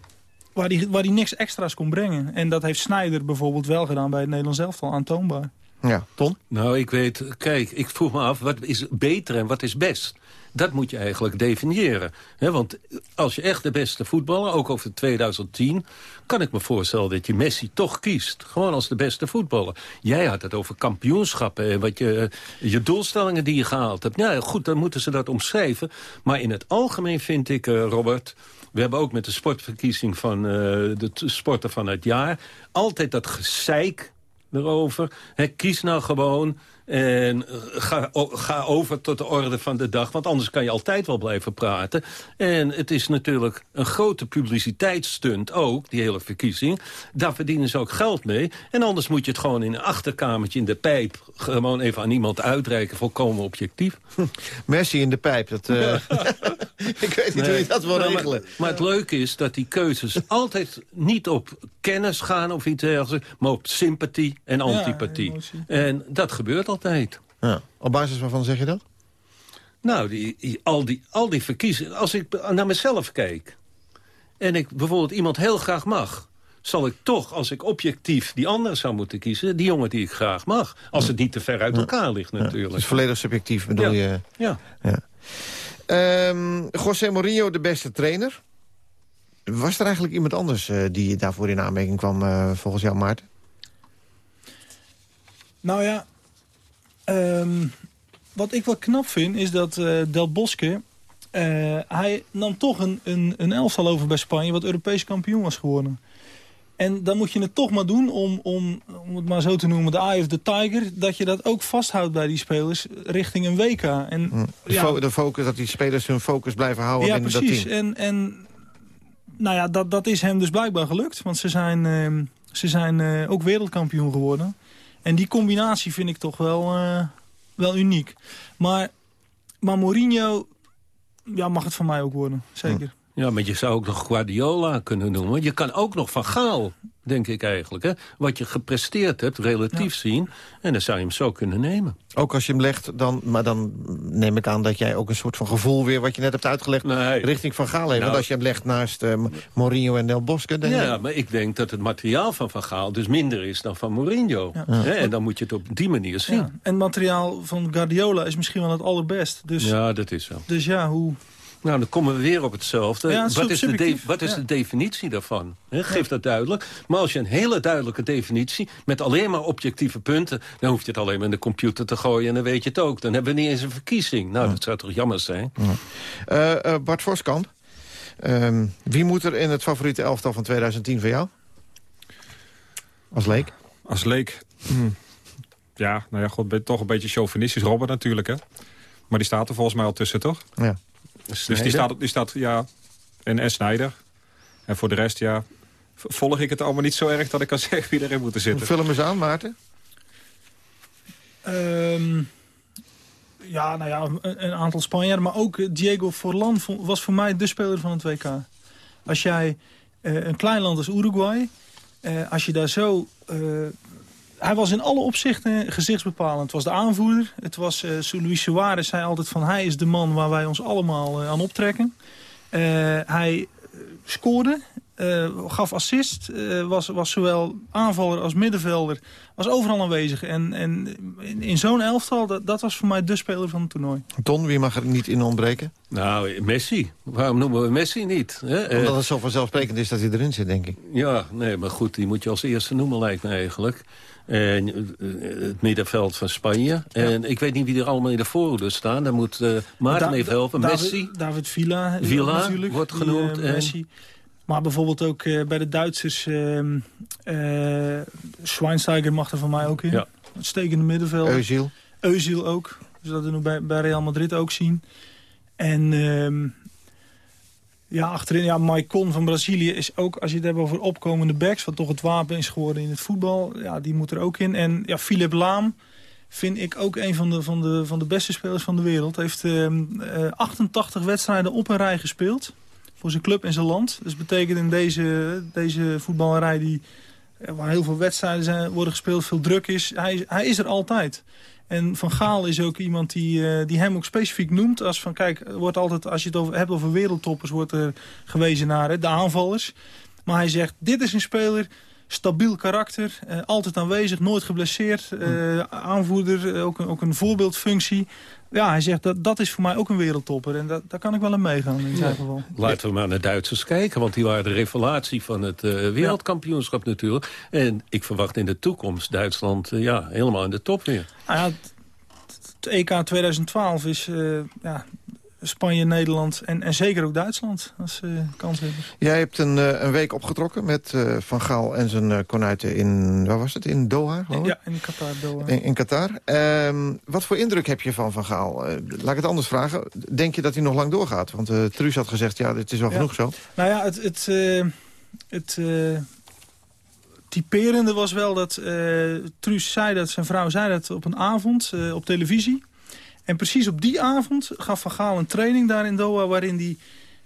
waar hij, waar hij niks extra's kon brengen. En dat heeft Snyder bijvoorbeeld wel gedaan bij het Nederlands elftal, aantoonbaar.
Ja, Ton?
Nou, ik weet... Kijk, ik vroeg me af, wat is beter en wat is best? Dat moet je eigenlijk definiëren. want als je echt de beste voetballer, ook over 2010... kan ik me voorstellen dat je Messi toch kiest. Gewoon als de beste voetballer. Jij had het over kampioenschappen en wat je, je doelstellingen die je gehaald hebt. Ja, goed, dan moeten ze dat omschrijven. Maar in het algemeen vind ik, uh, Robert... We hebben ook met de sportverkiezing van uh, de sporten van het jaar... altijd dat gezeik erover. He, kies nou gewoon en ga, ga over tot de orde van de dag, want anders kan je altijd wel blijven praten. En het is natuurlijk een grote publiciteitsstunt ook, die hele verkiezing. Daar verdienen ze ook geld mee. En anders moet je het gewoon in een achterkamertje in de pijp... gewoon even aan iemand uitreiken, volkomen objectief.
Messi in de pijp, dat... Uh... ik weet niet nee. hoe je dat wil
nou,
regelen.
Maar, maar, het leuke is dat die keuzes altijd niet op kennis gaan of iets dergelijks... maar op sympathie en antipathie. Ja, en dat gebeurt altijd.
Ja. Op basis waarvan zeg je dat?
Nou, die, die, al, die, al die verkiezingen... Als ik naar mezelf kijk... en ik bijvoorbeeld iemand heel graag mag... zal ik toch, als ik objectief die andere zou moeten kiezen... die jongen die ik graag mag. Als het niet te ver uit elkaar ligt natuurlijk. Ja, het
is volledig subjectief, bedoel
ja.
je?
Ja.
ja. Um, José Mourinho, de beste trainer. Was er eigenlijk iemand anders uh, die daarvoor in aanmerking kwam, uh, volgens jou, Maarten?
Nou ja, um, wat ik wel knap vind is dat uh, Del Bosque... hij nam toch een, een, een elftal over bij Spanje... wat Europees kampioen was geworden. En dan moet je het toch maar doen om, om, om het maar zo te noemen, de Eye of the Tiger... dat je dat ook vasthoudt bij die spelers richting een WK. En,
de,
ja,
de focus, dat die spelers hun focus blijven houden
ja,
binnen
precies.
dat team.
En, en nou ja, dat, dat is hem dus blijkbaar gelukt. Want ze zijn, uh, ze zijn uh, ook wereldkampioen geworden. En die combinatie vind ik toch wel, uh, wel uniek. Maar, maar Mourinho ja, mag het van mij ook worden, zeker.
Ja, maar je zou ook nog Guardiola kunnen noemen. Je kan ook nog Van Gaal, denk ik eigenlijk. Hè? Wat je gepresteerd hebt, relatief ja. zien. En dan zou je hem zo kunnen nemen.
Ook als je hem legt, dan, maar dan neem ik aan dat jij ook een soort van gevoel weer... wat je net hebt uitgelegd,
nee.
richting Van Gaal heeft.
Nou,
Want als je hem legt naast uh, Mourinho en Del Bosque... Dan
ja, maar ik denk dat het materiaal van Van Gaal dus minder is dan van Mourinho. Ja. En dan moet je het op die manier zien.
Ja. En het materiaal van Guardiola is misschien wel het allerbest. Dus,
ja, dat is zo.
Dus ja, hoe...
Nou, dan komen we weer op hetzelfde.
Ja,
wat is, de, wat is ja. de definitie daarvan? He, geef ja. dat duidelijk. Maar als je een hele duidelijke definitie... met alleen maar objectieve punten... dan hoef je het alleen maar in de computer te gooien... en dan weet je het ook. Dan hebben we niet eens een verkiezing. Nou, dat zou toch jammer zijn?
Uh, uh, Bart Voskamp. Uh, wie moet er in het favoriete elftal van 2010 voor jou? Als leek?
als leek... Hmm, ja, nou ja, god, ben toch een beetje chauvinistisch. Robben natuurlijk, hè. Maar die staat er volgens mij al tussen, toch?
Ja.
Dus die staat, die staat, ja... En, en Snijder. En voor de rest, ja... Volg ik het allemaal niet zo erg dat ik kan zeggen wie erin moet zitten.
Vul hem eens aan, Maarten.
Ehm, ja, nou ja, een, een aantal Spanjaarden. Maar ook eh, Diego Forlan was voor mij de speler van het WK. Als jij eh, een klein land als Uruguay... eh, als je daar zo... eh, hij was in alle opzichten gezichtsbepalend. Het was de aanvoerder. Het was eh Luis Suarez zei altijd van... hij is de man waar wij ons allemaal eh, aan optrekken. Eh, hij scoorde, eh, gaf assist, eh, was, was zowel aanvaller als middenvelder, was overal aanwezig. En, en in, in zo'n elftal, dat, dat was voor mij de speler van het toernooi.
Ton, wie mag er niet in ontbreken?
Nou, Messi. Waarom noemen we Messi niet? Hè?
Omdat het zo vanzelfsprekend is dat hij erin zit, denk ik.
Ja, nee, maar goed, die moet je als eerste noemen, lijkt me eigenlijk. En, eh, het middenveld van Spanje. En ik weet niet wie er allemaal in de voorhoede staan. Daar moet eh Maarten
Da-
even helpen.
David-
Messi.
David Villa. eh,
Villa
natuurlijk,
wordt
die,
genoemd, en-
Messi. Maar bijvoorbeeld ook eh, bij de Duitsers... ehm eh, Schweinsteiger mag er van mij ook in.
Ja.
Uitstekende middenveld.
Özil.
Özil ook. Dus dat we nu bij, bij Real Madrid ook zien. En ehm, ja, achterin, ja, Maicon van Brazilië is ook, als je het hebt over opkomende backs, wat toch het wapen is geworden in het voetbal, ja, die moet er ook in. En ja, Philip Laam vind ik ook een van de, van de, van de beste spelers van de wereld. Heeft ehm, eh, 88 wedstrijden op een rij gespeeld voor zijn club en zijn land. Dus betekent in deze, deze voetballerij die, eh, waar heel veel wedstrijden zijn, worden gespeeld, veel druk is, hij, hij is er altijd. En Van Gaal is ook iemand die, eh, die hem ook specifiek noemt. Als van, kijk, wordt altijd, als je het over, hebt over wereldtoppers, wordt er gewezen naar hè, de aanvallers. Maar hij zegt, dit is een speler, stabiel karakter, eh, altijd aanwezig, nooit geblesseerd. eh, aanvoerder, eh, ook, een- ook een voorbeeldfunctie. Ja, hij zegt, dat, dat is voor mij ook een wereldtopper. En dat, daar kan ik wel in meegaan in zijn geval.
Laten we maar naar de Duitsers kijken, want die waren de revelatie van het eh, wereldkampioenschap natuurlijk. En ik verwacht in de toekomst Duitsland eh, ja, helemaal in de top weer.
Nou ja, het, het EK 2012 is eh, ja, Spanje, Nederland en, en zeker ook Duitsland als eh kanshebbers.
Jij hebt een, eh, een week opgetrokken met eh, Van Gaal en zijn konuiten in, waar was het, in Doha?
Ja, in Qatar. Doha.
In, in Qatar. Ehm, wat voor indruk heb je van Van Gaal? Laat ik het anders vragen. Denk je dat hij nog lang doorgaat? Want Truus had gezegd, ja, dit is wel
Ja.
genoeg zo.
Nou ja, het, het, het typerende was wel dat Truus zei dat, zijn vrouw zei dat op een avond op televisie. En precies op die avond gaf Van Gaal een training daar in Doha... waarin hij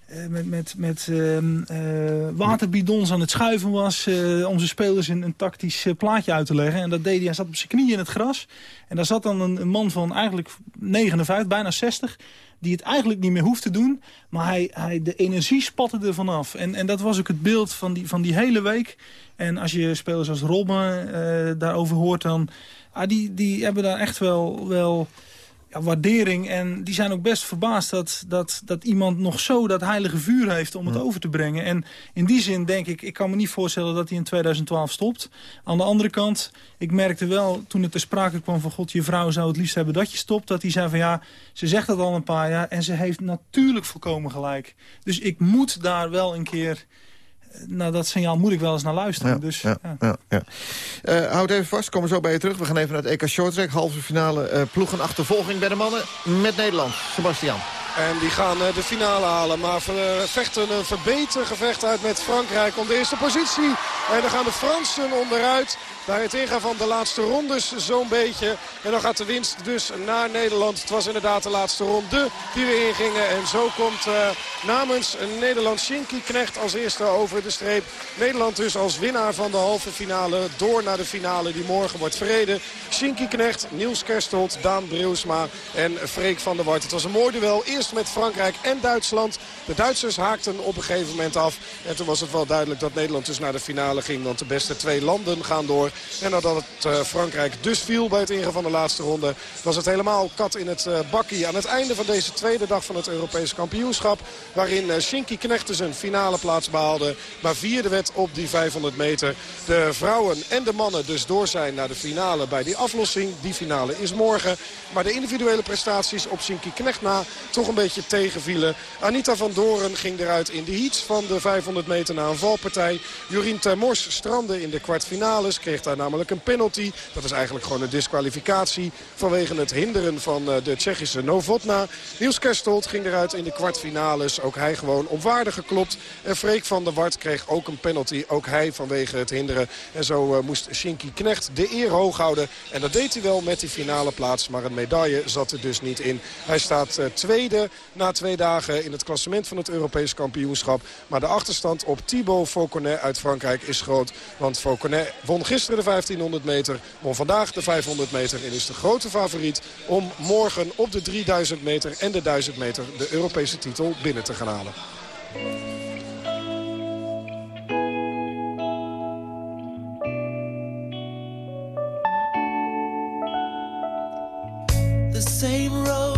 eh, met, met, met ehm, eh, waterbidons aan het schuiven was... eh, om zijn spelers een, tactisch plaatje uit te leggen. En dat deed hij. Hij zat op zijn knieën in het gras. En daar zat dan een, man van eigenlijk 59, bijna 60 die het eigenlijk niet meer hoeft te doen. Maar hij, hij, de energie spatte er vanaf. En, en dat was ook het beeld van die, van die hele week. En als je spelers als Robben daarover hoort, dan... Ah, die, die hebben daar echt wel, wel ja, waardering. En die zijn ook best verbaasd dat, dat, dat iemand nog zo dat heilige vuur heeft om het over te brengen. En in die zin denk ik, ik kan me niet voorstellen dat hij in 2012 stopt. Aan de andere kant, ik merkte wel toen het ter sprake kwam van... God, je vrouw zou het liefst hebben dat je stopt. Dat hij zei van ja, ze zegt dat al een paar jaar. En ze heeft natuurlijk volkomen gelijk. Dus ik moet daar wel een keer... Naar dat signaal moet ik wel eens naar luisteren. dus,
ja, ja. ja. Eh, houd even vast, komen zo bij je terug. We gaan even naar het EK Shorttrack, halve finale eh ploegenachtervolging bij de mannen met Nederland. Sebastian.
En die gaan eh, de finale halen. Maar we vechten een verbeterd gevecht uit met Frankrijk om de eerste positie. En dan gaan de Fransen onderuit. Bij het ingaan van de laatste rondes zo'n beetje. En dan gaat de winst dus naar Nederland. Het was inderdaad de laatste ronde die we ingingen. En zo komt uh, namens Nederland Shinky Knecht als eerste over de streep. Nederland dus als winnaar van de halve finale. Door naar de finale die morgen wordt verreden. Shinky Knecht, Niels Kerstold, Daan Breusma en Freek van der Wart. Het was een mooi duel. Eerst met Frankrijk en Duitsland. De Duitsers haakten op een gegeven moment af. En toen was het wel duidelijk dat Nederland dus naar de finale ging. Want de beste twee landen gaan door. En nadat het uh, Frankrijk dus viel bij het ingaan van de laatste ronde... was het helemaal kat in het uh, bakkie. Aan het einde van deze tweede dag van het Europese kampioenschap... waarin uh, Shinky Knecht dus een finale plaats behaalde... maar vierde werd op die 500 meter. De vrouwen en de mannen dus door zijn naar de finale bij die aflossing. Die finale is morgen. Maar de individuele prestaties op Shinky Knecht na toch een beetje tegenvielen. Anita van Doren ging eruit in de heats van de 500 meter na een valpartij. Jorien Termors strandde in de kwartfinales. Kreeg daar namelijk een penalty. Dat is eigenlijk gewoon een disqualificatie vanwege het hinderen van de Tsjechische Novotna. Niels Kerstold ging eruit in de kwartfinales. Ook hij gewoon op waarde geklopt. En Freek van der Wart kreeg ook een penalty. Ook hij vanwege het hinderen. En zo moest Shinky Knecht de eer hoog houden. En dat deed hij wel met die finale plaats. Maar een medaille zat er dus niet in. Hij staat tweede na twee dagen in het klassement van het Europees kampioenschap. Maar de achterstand op Thibaut Fauconnet uit Frankrijk is groot. Want Fauconnet won gisteren de 1500 meter, won vandaag de 500 meter... en is de grote favoriet om morgen op de 3000 meter en de 1000 meter... de Europese titel binnen te gaan halen.
The same road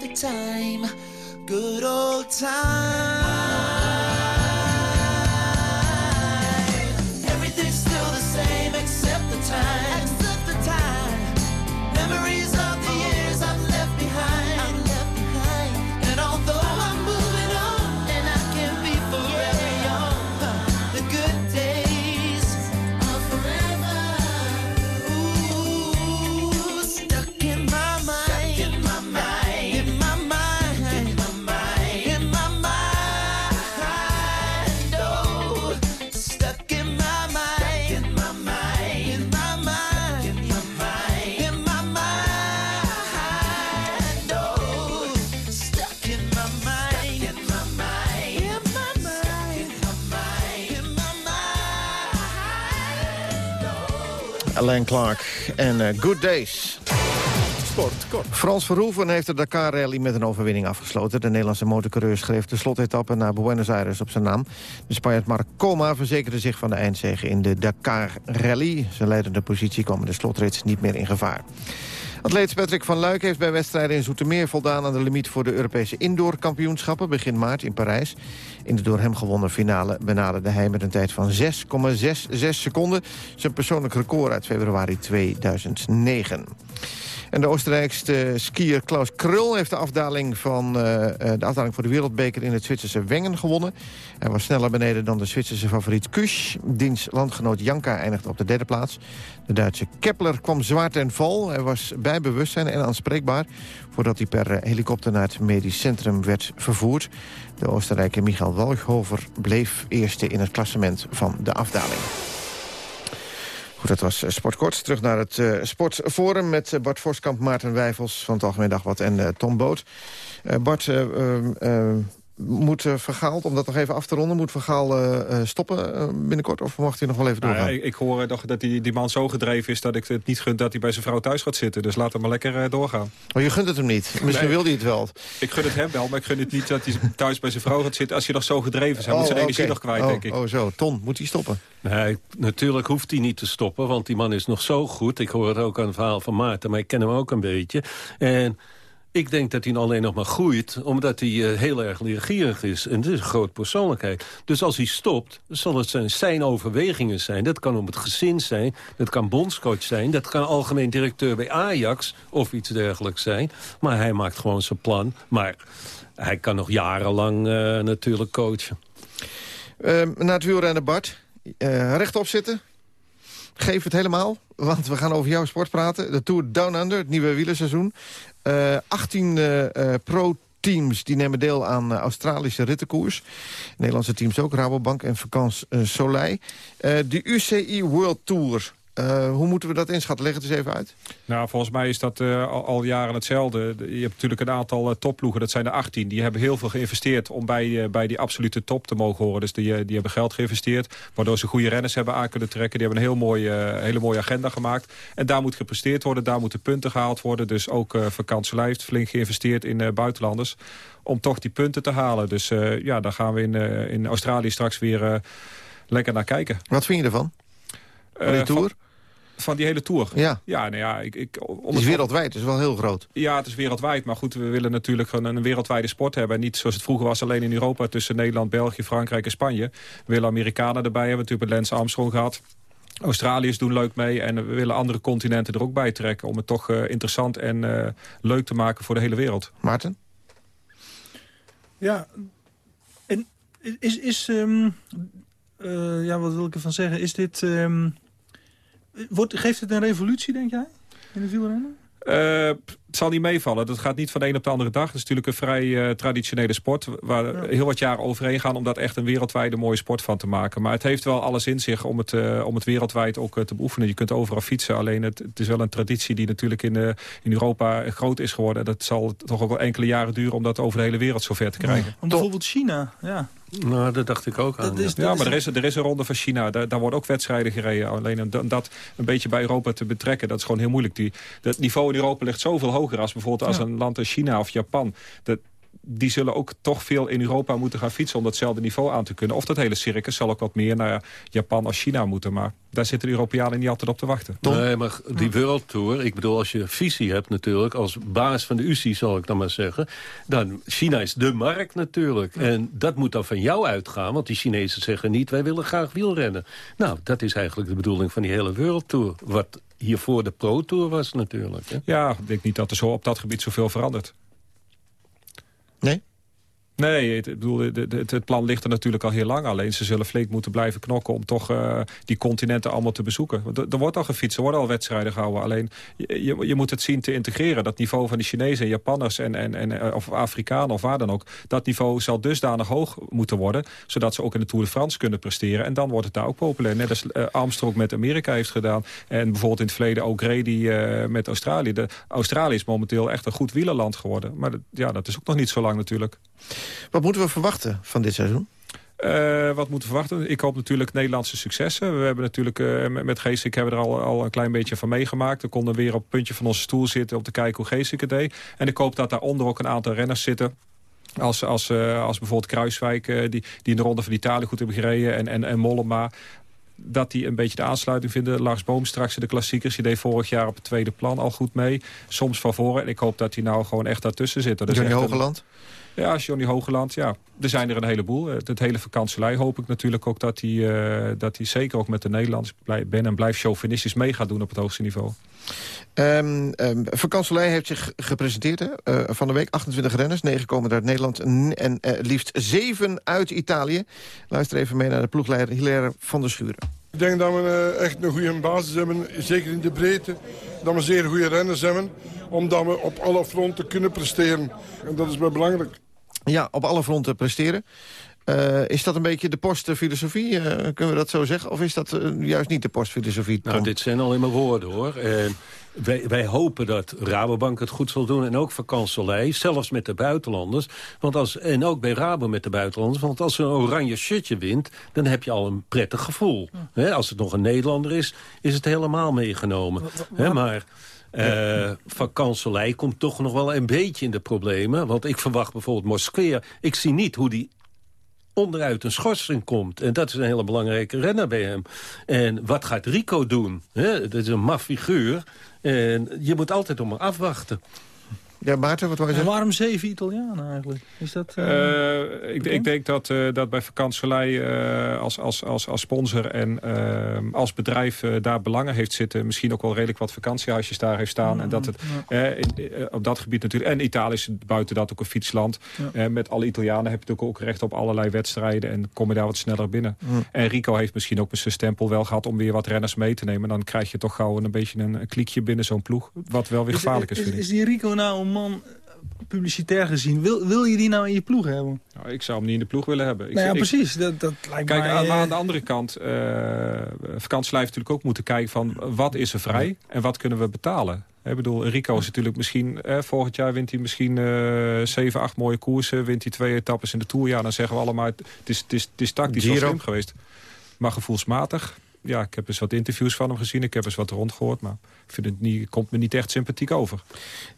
the time, good old time.
Alain Clark en eh, Good Days.
Sport, kort.
Frans Verhoeven heeft de Dakar-rally met een overwinning afgesloten. De Nederlandse motorcoureur schreef de slotetappe naar Buenos Aires op zijn naam. De Spanjaard Marc Coma verzekerde zich van de eindzege in de Dakar-rally. Zijn leidende positie kwam in de slotrit niet meer in gevaar. Atleet Patrick van Luik heeft bij wedstrijden in Zoetermeer voldaan aan de limiet voor de Europese indoorkampioenschappen begin maart in Parijs. In de door hem gewonnen finale benaderde hij met een tijd van 6,66 seconden zijn persoonlijk record uit februari 2009. En de Oostenrijkse skier Klaus Krul heeft de afdaling, van, uh, de afdaling voor de wereldbeker in het Zwitserse Wengen gewonnen. Hij was sneller beneden dan de Zwitserse favoriet Kusch. Diens landgenoot Janka eindigde op de derde plaats. De Duitse Kepler kwam zwaar ten val. Hij was bij bewustzijn en aanspreekbaar... voordat hij per helikopter naar het medisch centrum werd vervoerd. De Oostenrijker Michael Walchhover bleef eerste in het klassement van de afdaling. Goed, dat was Sportkort. Terug naar het uh, Sportforum met uh, Bart Voskamp, Maarten Wijfels van het Algemeen Dagblad en Tom Boot. Bart, moet uh, Vergaal, om dat nog even af te ronden... moet Vergaal uh, stoppen uh, binnenkort of mag hij nog wel even doorgaan?
Nou ja, ik, ik, hoor toch dat die, die man zo gedreven is... dat ik het niet gun dat hij bij zijn vrouw thuis gaat zitten. Dus laat hem maar lekker doorgaan.
Maar je gunt het hem niet? Misschien nee, wil hij het wel.
Ik gun het hem wel, maar ik gun het niet dat hij thuis bij zijn vrouw gaat zitten... als je nog zo gedreven is. Hij
oh,
moet zijn
okay.
energie nog kwijt,
oh,
denk ik.
Oh zo, Ton, moet hij stoppen?
Nee, natuurlijk hoeft hij niet te stoppen, want die man is nog zo goed. Ik hoor het ook aan het verhaal van Maarten, maar ik ken hem ook een beetje. En... Ik denk dat hij alleen nog maar groeit, omdat hij uh, heel erg leergierig is. En het is een groot persoonlijkheid. Dus als hij stopt, zal het zijn, zijn overwegingen zijn. Dat kan om het gezin zijn, dat kan bondscoach zijn... dat kan algemeen directeur bij Ajax of iets dergelijks zijn. Maar hij maakt gewoon zijn plan. Maar hij kan nog jarenlang uh, natuurlijk coachen.
Uh, naar het wielrennen, Bart. rechtop zitten. Geef het helemaal, want we gaan over jouw sport praten. De Tour Down Under, het nieuwe wielerseizoen. Uh, 18 uh, pro-teams die nemen deel aan Australische rittenkoers. Nederlandse teams ook, Rabobank en Vakans Soleil. de UCI World Tour, uh, hoe moeten we dat inschatten? Leg het eens even uit.
Nou, volgens mij is dat uh, al, al, jaren hetzelfde. Je hebt natuurlijk een aantal uh, topploegen, dat zijn er 18. Die hebben heel veel geïnvesteerd om bij, bij die absolute top te mogen horen. Dus die, die hebben geld geïnvesteerd, waardoor ze goede renners hebben aan kunnen trekken. Die hebben een heel mooie, hele mooie agenda gemaakt. En daar moet gepresteerd worden, daar moeten punten gehaald worden. Dus ook uh, flink geïnvesteerd in buitenlanders. Om toch die punten te halen. Dus ja, daar gaan we in, in Australië straks weer lekker naar kijken.
Wat vind je ervan? Van die tour?
Van, die hele tour.
Ja.
Ja, nou ja, ik, ik,
het is wereldwijd, het is wel heel groot.
Ja, het is wereldwijd. Maar goed, we willen natuurlijk gewoon een wereldwijde sport hebben. En niet zoals het vroeger was alleen in Europa tussen Nederland, België, Frankrijk en Spanje. We willen Amerikanen erbij hebben. We hebben natuurlijk met Lance Armstrong gehad. Australiërs doen leuk mee en we willen andere continenten er ook bij trekken... om het toch uh, interessant en uh, leuk te maken voor de hele wereld.
Maarten?
Ja, en is... is um, uh, ja, wat wil ik ervan zeggen? Is dit... Um, Wordt, geeft het een revolutie, denk jij, in de wielrennen?
Het zal niet meevallen. Dat gaat niet van de een op de andere dag. Het is natuurlijk een vrij uh, traditionele sport... waar ja. heel wat jaren overheen gaan... om dat echt een wereldwijde mooie sport van te maken. Maar het heeft wel alles in zich om het, uh, om het wereldwijd ook te beoefenen. Je kunt overal fietsen. Alleen het, het, is wel een traditie die natuurlijk in, in Europa groot is geworden. Dat zal toch ook wel enkele jaren duren... om dat over de hele wereld zover te krijgen.
Ja. Bijvoorbeeld China, ja.
Nou, dat dacht ik ook aan.
Dat is, ja, maar er is, er is een ronde van China. Daar, daar worden ook wedstrijden gereden. Alleen om dat een beetje bij Europa te betrekken, dat is gewoon heel moeilijk. Die, dat niveau in Europa ligt zoveel hoger als bijvoorbeeld als ja. een land als China of Japan. Dat, die zullen ook toch veel in Europa moeten gaan fietsen... om datzelfde niveau aan te kunnen. Of dat hele circus zal ook wat meer naar Japan als China moeten. Maar daar zitten de Europeanen niet altijd op te wachten.
Tom? Nee, maar die World Tour, ik bedoel, als je visie hebt natuurlijk... als baas van de UCI, zal ik dan maar zeggen... dan China is de markt natuurlijk. En dat moet dan van jou uitgaan, want die Chinezen zeggen niet... wij willen graag wielrennen. Nou, dat is eigenlijk de bedoeling van die hele World Tour. Wat hiervoor de Pro Tour was natuurlijk. Hè?
Ja, ik denk niet dat er zo op dat gebied zoveel verandert.
Nee?
Nee, het, bedoel, het, het, plan ligt er natuurlijk al heel lang. Alleen ze zullen flink moeten blijven knokken om toch uh, die continenten allemaal te bezoeken. Want er, wordt al gefietst, er worden al wedstrijden gehouden. Alleen je, je, moet het zien te integreren. Dat niveau van de Chinezen en Japanners en, en, en, of Afrikanen of waar dan ook. Dat niveau zal dusdanig hoog moeten worden. Zodat ze ook in de Tour de France kunnen presteren. En dan wordt het daar ook populair. Net als uh, Armstrong met Amerika heeft gedaan. En bijvoorbeeld in het verleden ook Grady met Australië. De, Australië is momenteel echt een goed wielerland geworden. Maar ja, dat is ook nog niet zo lang natuurlijk.
Wat moeten we verwachten van dit seizoen?
Uh, wat moeten we verwachten? Ik hoop natuurlijk Nederlandse successen. We hebben natuurlijk uh, met, Geesink hebben we er al, al een klein beetje van meegemaakt. We konden weer op het puntje van onze stoel zitten om te kijken hoe Geesink het deed. En ik hoop dat daaronder ook een aantal renners zitten als, als, uh, als bijvoorbeeld Kruiswijk, die, die in de ronde van Italië goed hebben gereden. En, en, en Mollema dat die een beetje de aansluiting vinden. Lars Boom straks in de klassiekers. Die deed vorig jaar op het tweede plan al goed mee. Soms van voren. En ik hoop dat hij nou gewoon echt daartussen zit. Dat
Johnny Hogeland?
Ja, Johnny Hogeland, ja. Er zijn er een heleboel. Het, het hele vakantselij hoop ik natuurlijk ook dat hij, eh, dat hij zeker ook met de Nederlanders ben en blijft chauvinistisch mee gaat doen op het hoogste niveau.
Um, um, heeft zich gepresenteerd hè? Uh, van de week. 28 renners, 9 komen uit Nederland en uh, liefst 7 uit Italië. Luister even mee naar de ploegleider Hilaire van der Schuren.
Ik denk dat we echt een goede basis hebben, zeker in de breedte. Dat we zeer goede renners hebben, omdat we op alle fronten kunnen presteren. En dat is wel belangrijk.
Ja, op alle fronten presteren. Uh, is dat een beetje de postfilosofie, uh, kunnen we dat zo zeggen? Of is dat uh, juist niet de postfilosofie?
Nou, dit zijn alleen maar woorden, hoor. En wij, wij, hopen dat Rabobank het goed zal doen en ook vakantielei, zelfs met de buitenlanders. Want als, en ook bij Rabo met de buitenlanders, want als ze een oranje shirtje wint... dan heb je al een prettig gevoel. He, als het nog een Nederlander is, is het helemaal meegenomen. He, maar... Uh, vakantielei komt toch nog wel een beetje in de problemen. Want ik verwacht bijvoorbeeld Mosquera. Ik zie niet hoe die onderuit een schorsing komt. En dat is een hele belangrijke renner bij hem. En wat gaat Rico doen? Dat is een maf figuur. En je moet altijd om hem afwachten.
Ja, Maarten, wat was je
Waarom zeven Italianen eigenlijk? Is dat,
uh, uh, ik, ik, denk dat, uh, dat bij vakantselij als, als, als, als sponsor en als bedrijf daar belangen heeft zitten. Misschien ook wel redelijk wat vakantiehuisjes daar heeft staan. en dat het in, op dat gebied natuurlijk... En Italië is buiten dat ook een fietsland. met alle Italianen heb je natuurlijk ook recht op allerlei wedstrijden. En kom je daar wat sneller binnen. En Rico heeft misschien ook zijn stempel wel gehad om weer wat renners mee te nemen. Dan krijg je toch gauw een beetje een, een kliekje binnen zo'n ploeg. Wat wel weer gevaarlijk is,
is,
vind ik.
Is die Rico nou man publicitair gezien, wil, wil je die nou in je ploeg hebben?
Nou, ik zou hem niet in de ploeg willen hebben. Ik,
nou ja,
ik,
precies. Dat, dat lijkt
kijk,
mij...
aan,
uh...
aan de andere kant, uh, vakantielijf natuurlijk ook moeten kijken van wat is er vrij en wat kunnen we betalen. Ik bedoel, Rico is natuurlijk misschien... Eh, volgend jaar wint hij misschien uh, 7, 8 mooie koersen. Wint hij twee etappes in de Tour. Ja, dan zeggen we allemaal... het is, het is, het is tactisch wel slim geweest. Maar gevoelsmatig... Ja, ik heb eens wat interviews van hem gezien. Ik heb eens wat rondgehoord. Maar ik vind het niet, komt me niet echt sympathiek over.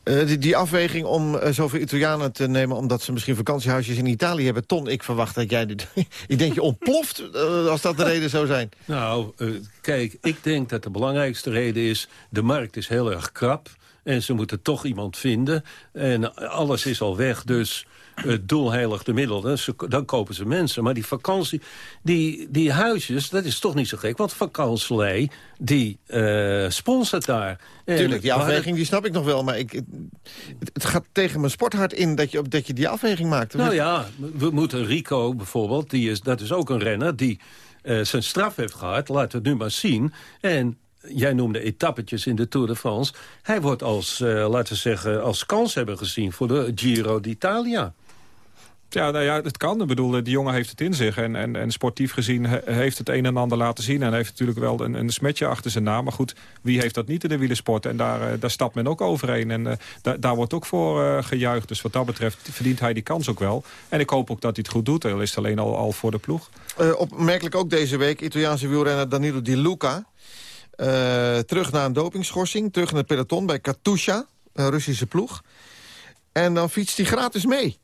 Uh, die, die, afweging om uh, zoveel Italianen te nemen... omdat ze misschien vakantiehuisjes in Italië hebben. Ton, ik verwacht dat jij... Dit, ik denk je ontploft uh, als dat de reden zou zijn.
Nou, kijk, ik denk dat de belangrijkste reden is... de markt is heel erg krap. En ze moeten toch iemand vinden. En alles is al weg, dus het doel heiligt de middel. Dan kopen ze mensen. Maar die vakantie, die, die huisjes, dat is toch niet zo gek. Want vakantielei, die uh, sponsort daar.
Tuurlijk, die afweging die snap ik nog wel. Maar ik, het, het gaat tegen mijn sporthart in dat je, dat je die afweging maakt.
Nou ja, we moeten Rico bijvoorbeeld, die is, dat is ook een renner... die uh, zijn straf heeft gehad, laten we het nu maar zien. En jij noemde etappetjes in de Tour de France. Hij wordt als, uh, laten we zeggen, als kans hebben gezien voor de Giro d'Italia.
Ja, nou ja, het kan. Ik bedoel, die jongen heeft het in zich. En, en, en sportief gezien heeft het een en ander laten zien. En heeft natuurlijk wel een, een smetje achter zijn naam. Maar goed, wie heeft dat niet in de wielersport? En daar, daar stapt men ook overheen. En uh, daar, wordt ook voor gejuicht. Dus wat dat betreft verdient hij die kans ook wel. En ik hoop ook dat hij het goed doet. Al is alleen al, voor de ploeg.
Opmerkelijk ook deze week, Italiaanse wielrenner Danilo Di Luca. terug naar een dopingschorsing. Terug naar het peloton bij Katusha, een Russische ploeg. En dan fietst hij gratis mee.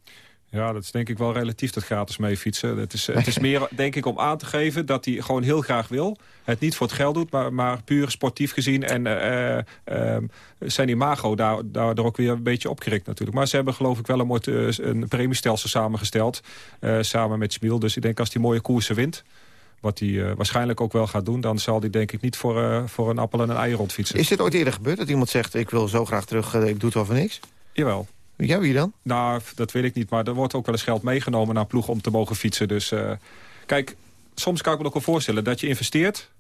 Ja, dat is denk ik wel relatief, dat gratis mee fietsen. Het is, het is meer, denk ik, om aan te geven dat hij gewoon heel graag wil. Het niet voor het geld doet, maar, maar puur sportief gezien. En uh, uh, zijn imago daar, daar ook weer een beetje opgerikt natuurlijk. Maar ze hebben geloof ik wel een, mooi, een premiestelsel samengesteld. Uh, samen met Smiel. Dus ik denk als hij mooie koersen wint wat hij uh, waarschijnlijk ook wel gaat doen... dan zal hij denk ik niet voor, uh, voor een appel en een ei rondfietsen.
Is dit ooit eerder gebeurd? Dat iemand zegt, ik wil zo graag terug, uh, ik doe het wel voor niks?
Jawel.
Ja, wie dan?
Nou, dat weet ik niet. Maar er wordt ook wel eens geld meegenomen naar ploeg om te mogen fietsen. Dus uh, kijk, soms kan ik me ook wel voorstellen dat je investeert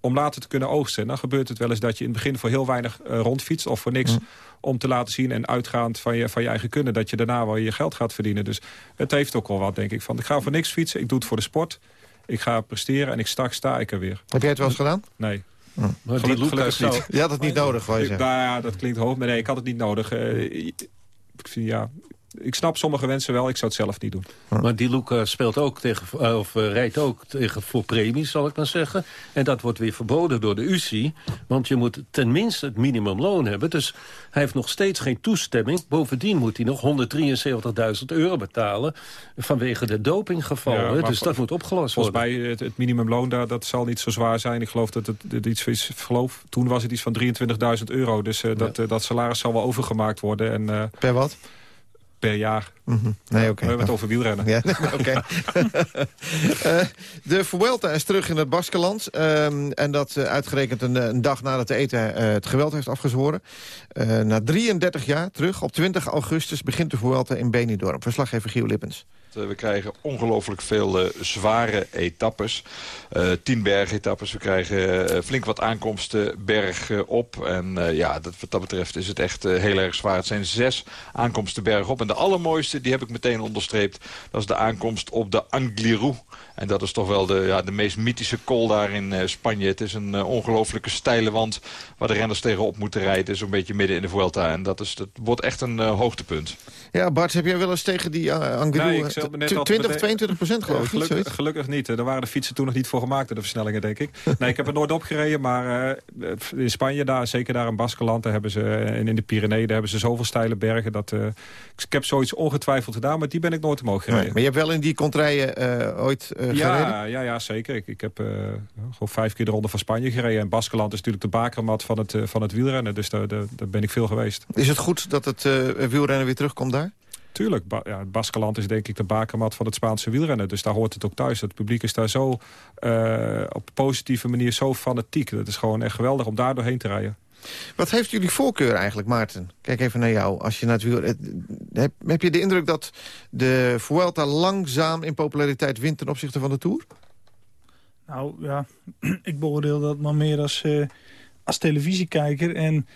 om later te kunnen oogsten. Dan gebeurt het wel eens dat je in het begin voor heel weinig uh, rondfietst... of voor niks, mm. om te laten zien en uitgaand van je, van je eigen kunnen... dat je daarna wel je geld gaat verdienen. Dus het heeft ook wel wat, denk ik. Van, ik ga voor niks fietsen, ik doe het voor de sport. Ik ga presteren en ik straks sta ik er weer.
Heb jij het wel eens gedaan?
Nee.
Oh. Maar die gelukkig niet. Je had het niet nodig, wou je
zeggen. Nou ja, dat klinkt hoog, maar nee, ik had het niet nodig. Uh, vind, ja, ik snap sommige wensen wel, ik zou het zelf niet doen.
Maar die Luca speelt ook tegen, of uh, rijdt ook tegen voor premies, zal ik maar zeggen. En dat wordt weer verboden door de UCI. Want je moet tenminste het minimumloon hebben. Dus hij heeft nog steeds geen toestemming. Bovendien moet hij nog 173.000 euro betalen vanwege de dopinggevallen. Ja, dus dat moet opgelost
volgens
worden.
Volgens mij het, het minimumloon daar, dat zal niet zo zwaar zijn. Ik geloof dat het, het iets is, geloof, toen was het iets van 23.000 euro. Dus uh, dat, uh, dat salaris zal wel overgemaakt worden. En,
per wat?
Per jaar.
Mhm. Nee, oké.
We hebben het over wielrennen.
Ja. Eh, de Vuelta is terug in het Baskeland. Ehm, en dat uh, uitgerekend een, een, dag nadat de ETA uh, het geweld heeft afgezworen. na 33 jaar terug, op 20 augustus, begint de Vuelta in Benidorm. Verslaggever Giel Lippens.
We krijgen ongelooflijk veel uh, zware etappes. Uh, tien bergetappes. We krijgen flink wat aankomsten berg op. En ja, dat, wat dat betreft is het echt heel erg zwaar. Het zijn zes aankomsten berg op. En de allermooiste, die heb ik meteen onderstreept. Dat is de aankomst op de Angliru. En dat is toch wel de, ja, de meest mythische kool daar in Spanje. Het is een ongelooflijke steile wand waar de renners tegenop moeten rijden. Zo'n beetje midden in de Vuelta. En dat, is, dat wordt echt een hoogtepunt.
Ja, Bart, heb jij wel eens tegen die Angliru...
Nee,
20, 22 procent geloof ik.
Gelukkig, gelukkig niet. Er waren de fietsen toen nog niet voor gemaakt, de versnellingen, denk ik. Nee, ik heb er nooit opgereden, maar uh, in Spanje, daar, zeker daar in Baskeland, hebben ze, en in de Pyreneeën hebben ze zoveel steile bergen. Dat, uh, ik heb zoiets ongetwijfeld gedaan, maar die ben ik nooit omhoog gereden.
Nee, maar je hebt wel in die contraien uh, ooit
ja, gereden? Ja, ja, zeker. Ik, ik heb gewoon vijf keer de Ronde van Spanje gereden. En Baskeland is natuurlijk de bakermat van het, van het wielrennen, dus daar, daar, daar ben ik veel geweest.
Is het goed dat het wielrennen weer terugkomt daar?
Tuurlijk, ba ja, het Baskeland is denk ik de bakermat van het Spaanse wielrennen. Dus daar hoort het ook thuis. Het publiek is daar zo uh, op positieve manier zo fanatiek. Dat is gewoon echt geweldig om daar doorheen te rijden.
Wat heeft jullie voorkeur eigenlijk, Maarten? Kijk even naar jou. Als je naar het wiel... heb, heb je de indruk dat de Vuelta langzaam in populariteit wint... ten opzichte van de Tour?
Nou ja, ik beoordeel dat maar meer als, uh, als televisiekijker. En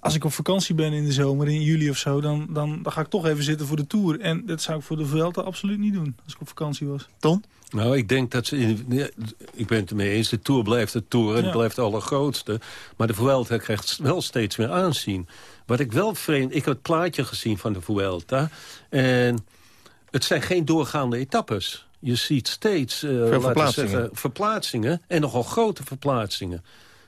als ik op vakantie ben in de zomer, in juli of zo... Dan, dan, dan ga ik toch even zitten voor de Tour. En dat zou ik voor de Vuelta absoluut niet doen, als ik op vakantie was.
Ton?
Nou, ik denk dat ze... ik ben het ermee eens, de Tour blijft de Tour en ja. blijft de allergrootste. Maar de Vuelta krijgt wel steeds meer aanzien. Wat ik wel vreemd... Ik heb het plaatje gezien van de Vuelta. En het zijn geen doorgaande etappes. Je ziet steeds uh,
verplaatsingen.
Zeggen, verplaatsingen. En nogal grote verplaatsingen.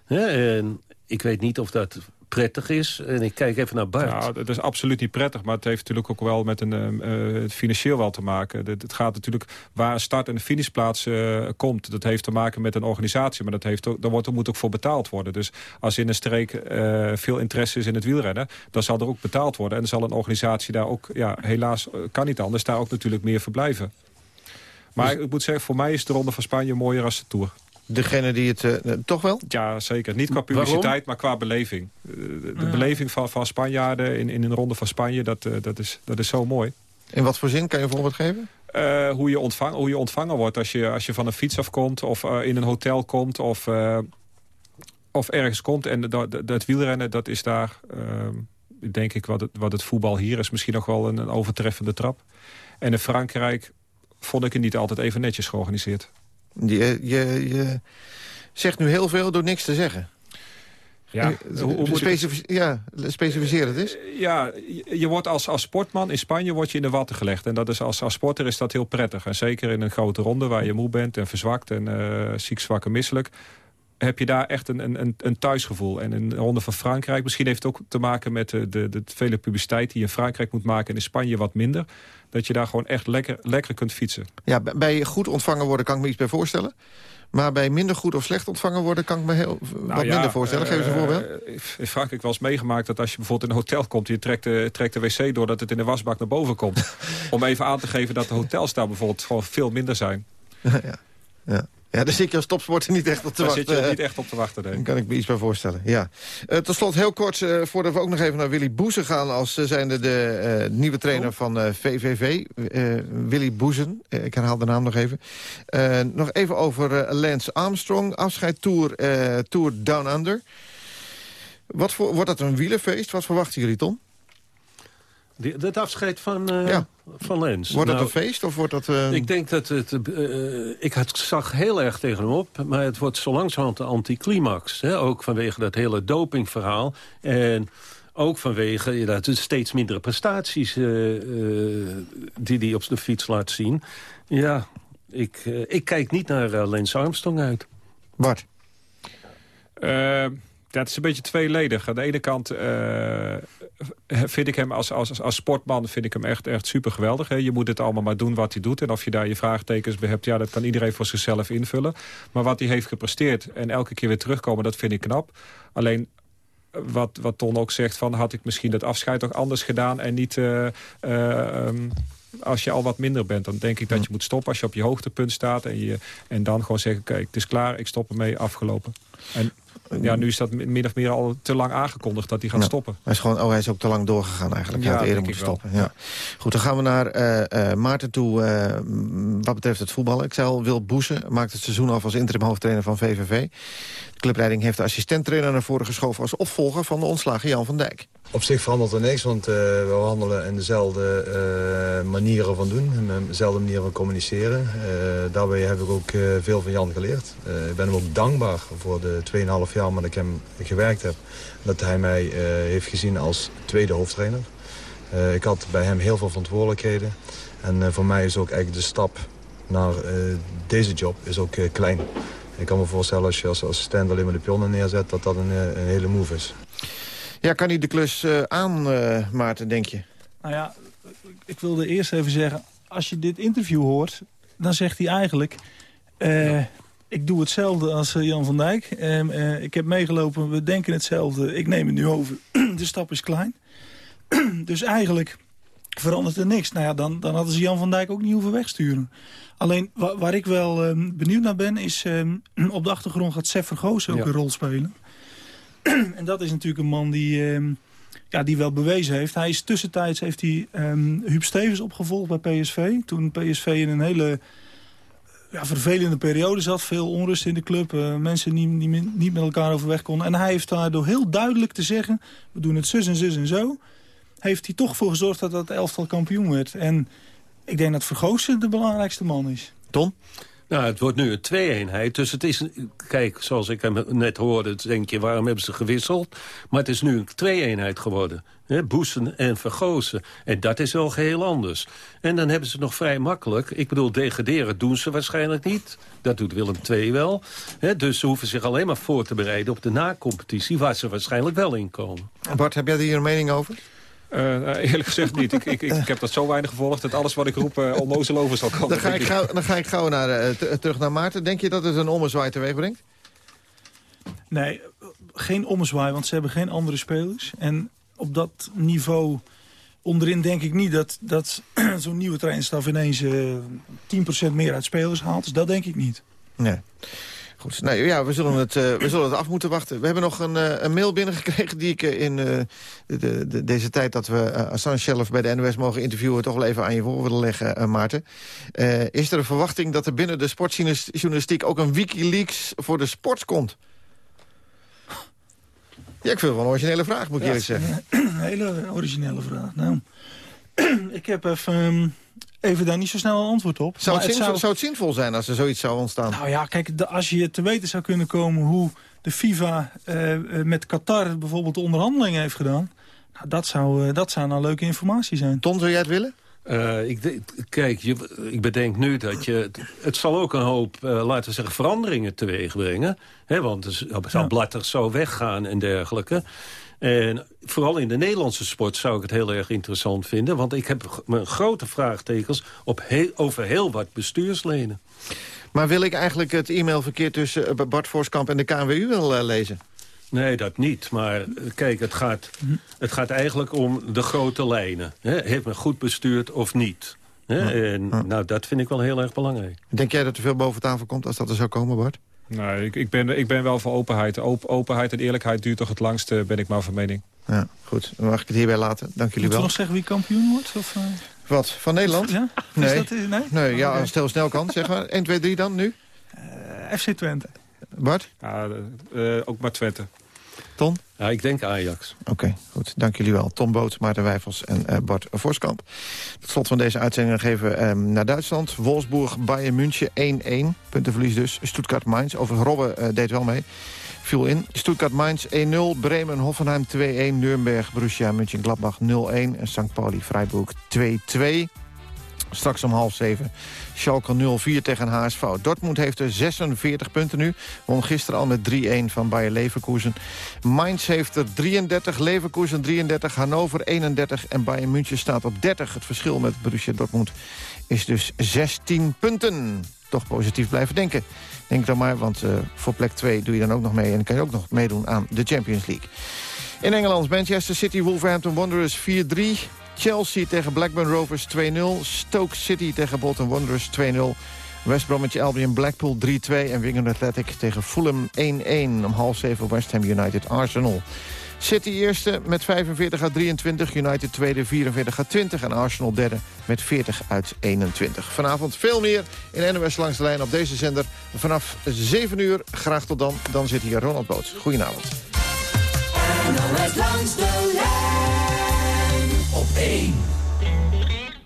en ik weet niet of dat prettig is. En ik kijk even naar Bart.
Nou, het is absoluut niet prettig, maar het heeft natuurlijk ook wel met een uh, financieel wel te maken. Het, gaat natuurlijk waar start- en finishplaats uh, komt. Dat heeft te maken met een organisatie, maar dat heeft ook, daar wordt, er moet ook voor betaald worden. Dus als in een streek uh, veel interesse is in het wielrennen, dan zal er ook betaald worden. En dan zal een organisatie daar ook, ja, helaas kan niet anders, daar ook natuurlijk meer verblijven. Maar dus, ik moet zeggen, voor mij is de Ronde van Spanje mooier als de Tour.
Degene die het... Uh, toch wel?
Ja, zeker. Niet qua publiciteit, Waarom? maar qua beleving. De, de ja. beleving van, van Spanjaarden in, in een ronde van Spanje, dat, uh, dat, is, dat is zo mooi.
In wat voor zin? Kan je een voorbeeld geven?
Uh, hoe, je ontvang, hoe je ontvangen wordt als je, als je van een fiets afkomt... of in een hotel komt of, of ergens komt. En dat, dat, dat wielrennen, dat is daar... denk ik wat het, wat het voetbal hier is misschien nog wel een, een overtreffende trap. En in Frankrijk vond ik het niet altijd even netjes georganiseerd.
Je, je, je zegt nu heel veel door niks te zeggen.
Ja,
hoe, hoe Specific ik... ja, specificeer het eens.
Ja, je wordt als, als sportman in Spanje word je in de watten gelegd. En dat is als, als sporter is dat heel prettig. En zeker in een grote ronde waar je moe bent en verzwakt en uh, ziek, zwak en misselijk heb je daar echt een, een, een thuisgevoel. En in de Ronde van Frankrijk, misschien heeft het ook te maken met de, de, de vele publiciteit die je in Frankrijk moet maken en in Spanje wat minder. Dat je daar gewoon echt lekker, lekker kunt fietsen.
Ja, bij goed ontvangen worden kan ik me iets bij voorstellen. Maar bij minder goed of slecht ontvangen worden... kan ik me heel, nou wat ja, minder voorstellen. Geef eens een voorbeeld.
Uh, in Frankrijk wel eens meegemaakt dat als je bijvoorbeeld in een hotel komt... je trekt de, trekt de wc doordat het in de wasbak naar boven komt. om even aan te geven dat de hotels daar bijvoorbeeld gewoon veel minder zijn.
ja, ja. Ja, daar zit je als topsporter niet echt op te
daar
wachten.
zit je niet echt op te wachten,
nee. Daar kan ik me iets bij voorstellen, ja. Uh, tot slot heel kort, uh, voordat we ook nog even naar Willy Boezen gaan... als uh, zijnde de nieuwe trainer oh. van VVV. Willy Boezen, ik herhaal de naam nog even. nog even over Lance Armstrong, afscheid Tour, Tour Down Under. Wat voor, wordt dat een wielenfeest? Wat verwachten jullie, Tom?
Het afscheid van, uh,
ja.
van Lens.
Wordt dat nou, een feest of wordt dat... Uh...
Ik denk dat het... Uh, ik had, zag heel erg tegen hem op, maar het wordt zo langzamerhand de anticlimax. Ook vanwege dat hele dopingverhaal. En ook vanwege ja, dat steeds mindere prestaties die hij op de fiets laat zien. Ja, ik, ik kijk niet naar Lens Armstrong uit.
Bart?
Ja, het is een beetje tweeledig. Aan de ene kant uh, vind ik hem als, als, als sportman vind ik hem echt, echt super geweldig. Hè. Je moet het allemaal maar doen wat hij doet. En of je daar je vraagtekens bij hebt, ja, dat kan iedereen voor zichzelf invullen. Maar wat hij heeft gepresteerd en elke keer weer terugkomen, dat vind ik knap. Alleen wat, wat Ton ook zegt, van had ik misschien dat afscheid toch anders gedaan... en niet eh, eh, ehm, als je al wat minder bent, dan denk ik dat je moet stoppen... als je op je hoogtepunt staat en, je, en dan gewoon zeggen... kijk, het is klaar, ik stop ermee, afgelopen. En ja, nu is dat min of meer al te lang aangekondigd dat hij gaat
Ja.
stoppen.
Hij is, gewoon, oh, hij is ook te lang doorgegaan eigenlijk. Hij
Ja,
had eerder moeten
wel.
stoppen. Ja. Goed, dan gaan we naar eh, eh, Maarten toe eh, wat betreft het voetballen. Ik zei al, Wil Boesen maakt het seizoen af als interim hoofdtrainer van VVV. De clubleiding heeft de assistenttrainer naar voren geschoven... als opvolger van de ontslagen Jan van Dijk.
Op zich verandert er niks, want eh, we handelen in dezelfde eh, manieren van doen. En dezelfde manier van communiceren. Eh, daarbij heb ik ook eh, veel van Jan geleerd. Eh, ik ben hem ook dankbaar voor de 2,5 jaar dat ik hem gewerkt heb. Dat hij mij eh, heeft gezien als tweede hoofdtrainer. Eh, ik had bij hem heel veel verantwoordelijkheden. En eh, voor mij is ook eigenlijk de stap naar eh, deze job is ook eh, klein. Ik kan me voorstellen als je als assistent alleen maar de pionnen neerzet... dat dat een, een hele move is.
Ja, kan hij de klus eh, aan, eh, Maarten, denk je?
Nou ja, ik wilde eerst even zeggen... als je dit interview hoort, dan zegt hij eigenlijk... eh, ik doe hetzelfde als eh, Jan van Dijk. Ehm, eh, ik heb meegelopen, we denken hetzelfde. Ik neem het nu over. De stap is klein. dus eigenlijk verandert er niks. Nou ja, dan, dan hadden ze Jan van Dijk ook niet hoeven wegsturen. Alleen wa- waar ik wel ehm, benieuwd naar ben... is ehm, op de achtergrond gaat Sef Vergozen ook
Ja.
een rol spelen. en dat is natuurlijk een man die, ja, die wel bewezen heeft. Hij is tussentijds heeft hij Huub Stevens opgevolgd bij PSV. Toen PSV in een hele ja, vervelende periode zat. Veel onrust in de club. eh, mensen niet, niet, met elkaar overweg konden. En hij heeft daardoor heel duidelijk te zeggen... we doen het zus en zus en zo. Heeft hij toch voor gezorgd dat dat elftal kampioen werd. En ik denk dat Vergozen de belangrijkste man is.
Ton?
Nou, het wordt nu een twee-eenheid. Dus het is, kijk, zoals ik hem net hoorde, denk je, waarom hebben ze gewisseld? Maar het is nu een twee-eenheid geworden. Boesen en Vergozen. En dat is wel geheel anders. En dan hebben ze het nog vrij makkelijk. Ik bedoel, degraderen doen ze waarschijnlijk niet. Dat doet Willem II wel. Dus ze hoeven zich alleen maar voor te bereiden op de na-competitie... waar ze waarschijnlijk wel in komen.
Bart, heb jij hier een mening over?
Eh, eerlijk gezegd niet. Ik, ik, ik, ik heb dat zo weinig gevolgd dat alles wat ik roep uh, onnozel over zal komen.
Dan ga ik gauw, dan ga ik gauw naar, uh, terug naar Maarten. Denk je dat het een ommezwaai teweeg brengt?
Nee, geen ommezwaai, want ze hebben geen andere spelers. En op dat niveau onderin denk ik niet dat, dat zo'n nieuwe trainerstaf ineens uh, 10% meer uit spelers haalt. Dus dat denk ik niet.
Nee. Goed, nou ja, we zullen, het, uh, we zullen het af moeten wachten. We hebben nog een, uh, een mail binnengekregen die ik in uh, de, de, deze tijd... dat we Assange zelf bij de NOS mogen interviewen... toch wel even aan je voor willen leggen, Maarten. is er een verwachting dat er binnen de sportjournalistiek... ook een Wikileaks voor de sport komt? Ja, ik vind het wel een originele vraag, moet ik
ja,
eerlijk zeggen.
Een hele originele vraag. Nou, ik heb even... Um, even daar niet zo snel een antwoord op.
Zou het, zinvol, zou... zou het zinvol zijn als er zoiets zou ontstaan?
Nou ja, kijk, de, als je te weten zou kunnen komen hoe de FIFA uh, met Qatar bijvoorbeeld de onderhandelingen heeft gedaan... Nou, dat, zou, uh, dat zou nou leuke informatie zijn.
Ton, zou jij het willen?
Uh, ik de, kijk, je, ik bedenk nu dat je... Het zal ook een hoop, uh, laten we zeggen, veranderingen teweeg brengen. Hè, want er zal ja. Blatter zo weggaan en dergelijke. En vooral in de Nederlandse sport zou ik het heel erg interessant vinden. Want ik heb mijn grote vraagtekens op heel, over heel wat bestuursleden.
Maar wil ik eigenlijk het e-mailverkeer tussen Bart Voskamp en de KNWU wel uh, lezen?
Nee, dat niet. Maar kijk, het gaat, het gaat eigenlijk om de grote lijnen. Heeft men goed bestuurd of niet? En nou, dat vind ik wel heel erg belangrijk.
Denk jij dat er veel boven tafel komt als dat er zou komen, Bart?
Nee, ik, ik, ben, ik ben wel voor openheid. Op, openheid en eerlijkheid duurt toch het langste, ben ik maar van mening.
Ja, goed. Dan mag ik het hierbij laten. Dank jullie
Moet
wel.
nog zeggen wie kampioen wordt? Of, uh...
Wat, van Nederland?
Ja?
Nee.
Dat, nee?
nee, ja, als het heel snel kan. Zeg maar 1, 2, 3 dan, nu?
Uh, FC Twente.
Bart?
Ja, uh, ook maar Twente.
Ton?
Ja, ik denk Ajax.
Oké, okay, goed. Dank jullie wel. Tom Boot, Maarten Wijfels en uh, Bart Voskamp. Tot slot van deze uitzending geven we um, naar Duitsland. Wolfsburg, Bayern München 1-1. Puntenverlies dus. Stuttgart Mainz. Over Robben uh, deed wel mee. Viel in. Stuttgart Mainz 1-0. Bremen Hoffenheim 2-1. Nürnberg Borussia Mönchengladbach 0-1. En St. Pauli Freiburg 2-2. Straks om half zeven. Schalke 0-4 tegen HSV. Dortmund heeft er 46 punten nu. Won gisteren al met 3-1 van Bayer Leverkusen. Mainz heeft er 33, Leverkusen 33, Hannover 31 en Bayern München staat op 30. Het verschil met Borussia Dortmund is dus 16 punten. Toch positief blijven denken. Denk dan maar, want uh, voor plek 2 doe je dan ook nog mee... en kan je ook nog meedoen aan de Champions League. In Engeland, Manchester City, Wolverhampton Wanderers 4-3. Chelsea tegen Blackburn Rovers 2-0. Stoke City tegen Bolton Wanderers 2-0. West Bromwich Albion Blackpool 3-2. En Wigan Athletic tegen Fulham 1-1. Om half 7 West Ham United Arsenal. City eerste met 45 uit 23. United tweede 44 uit 20. En Arsenal derde met 40 uit 21. Vanavond veel meer in NOS langs de lijn op deze zender. Vanaf 7 uur. Graag tot dan. Dan zit hier Ronald Boot. Goedenavond.
NOS langs de lijn op 1.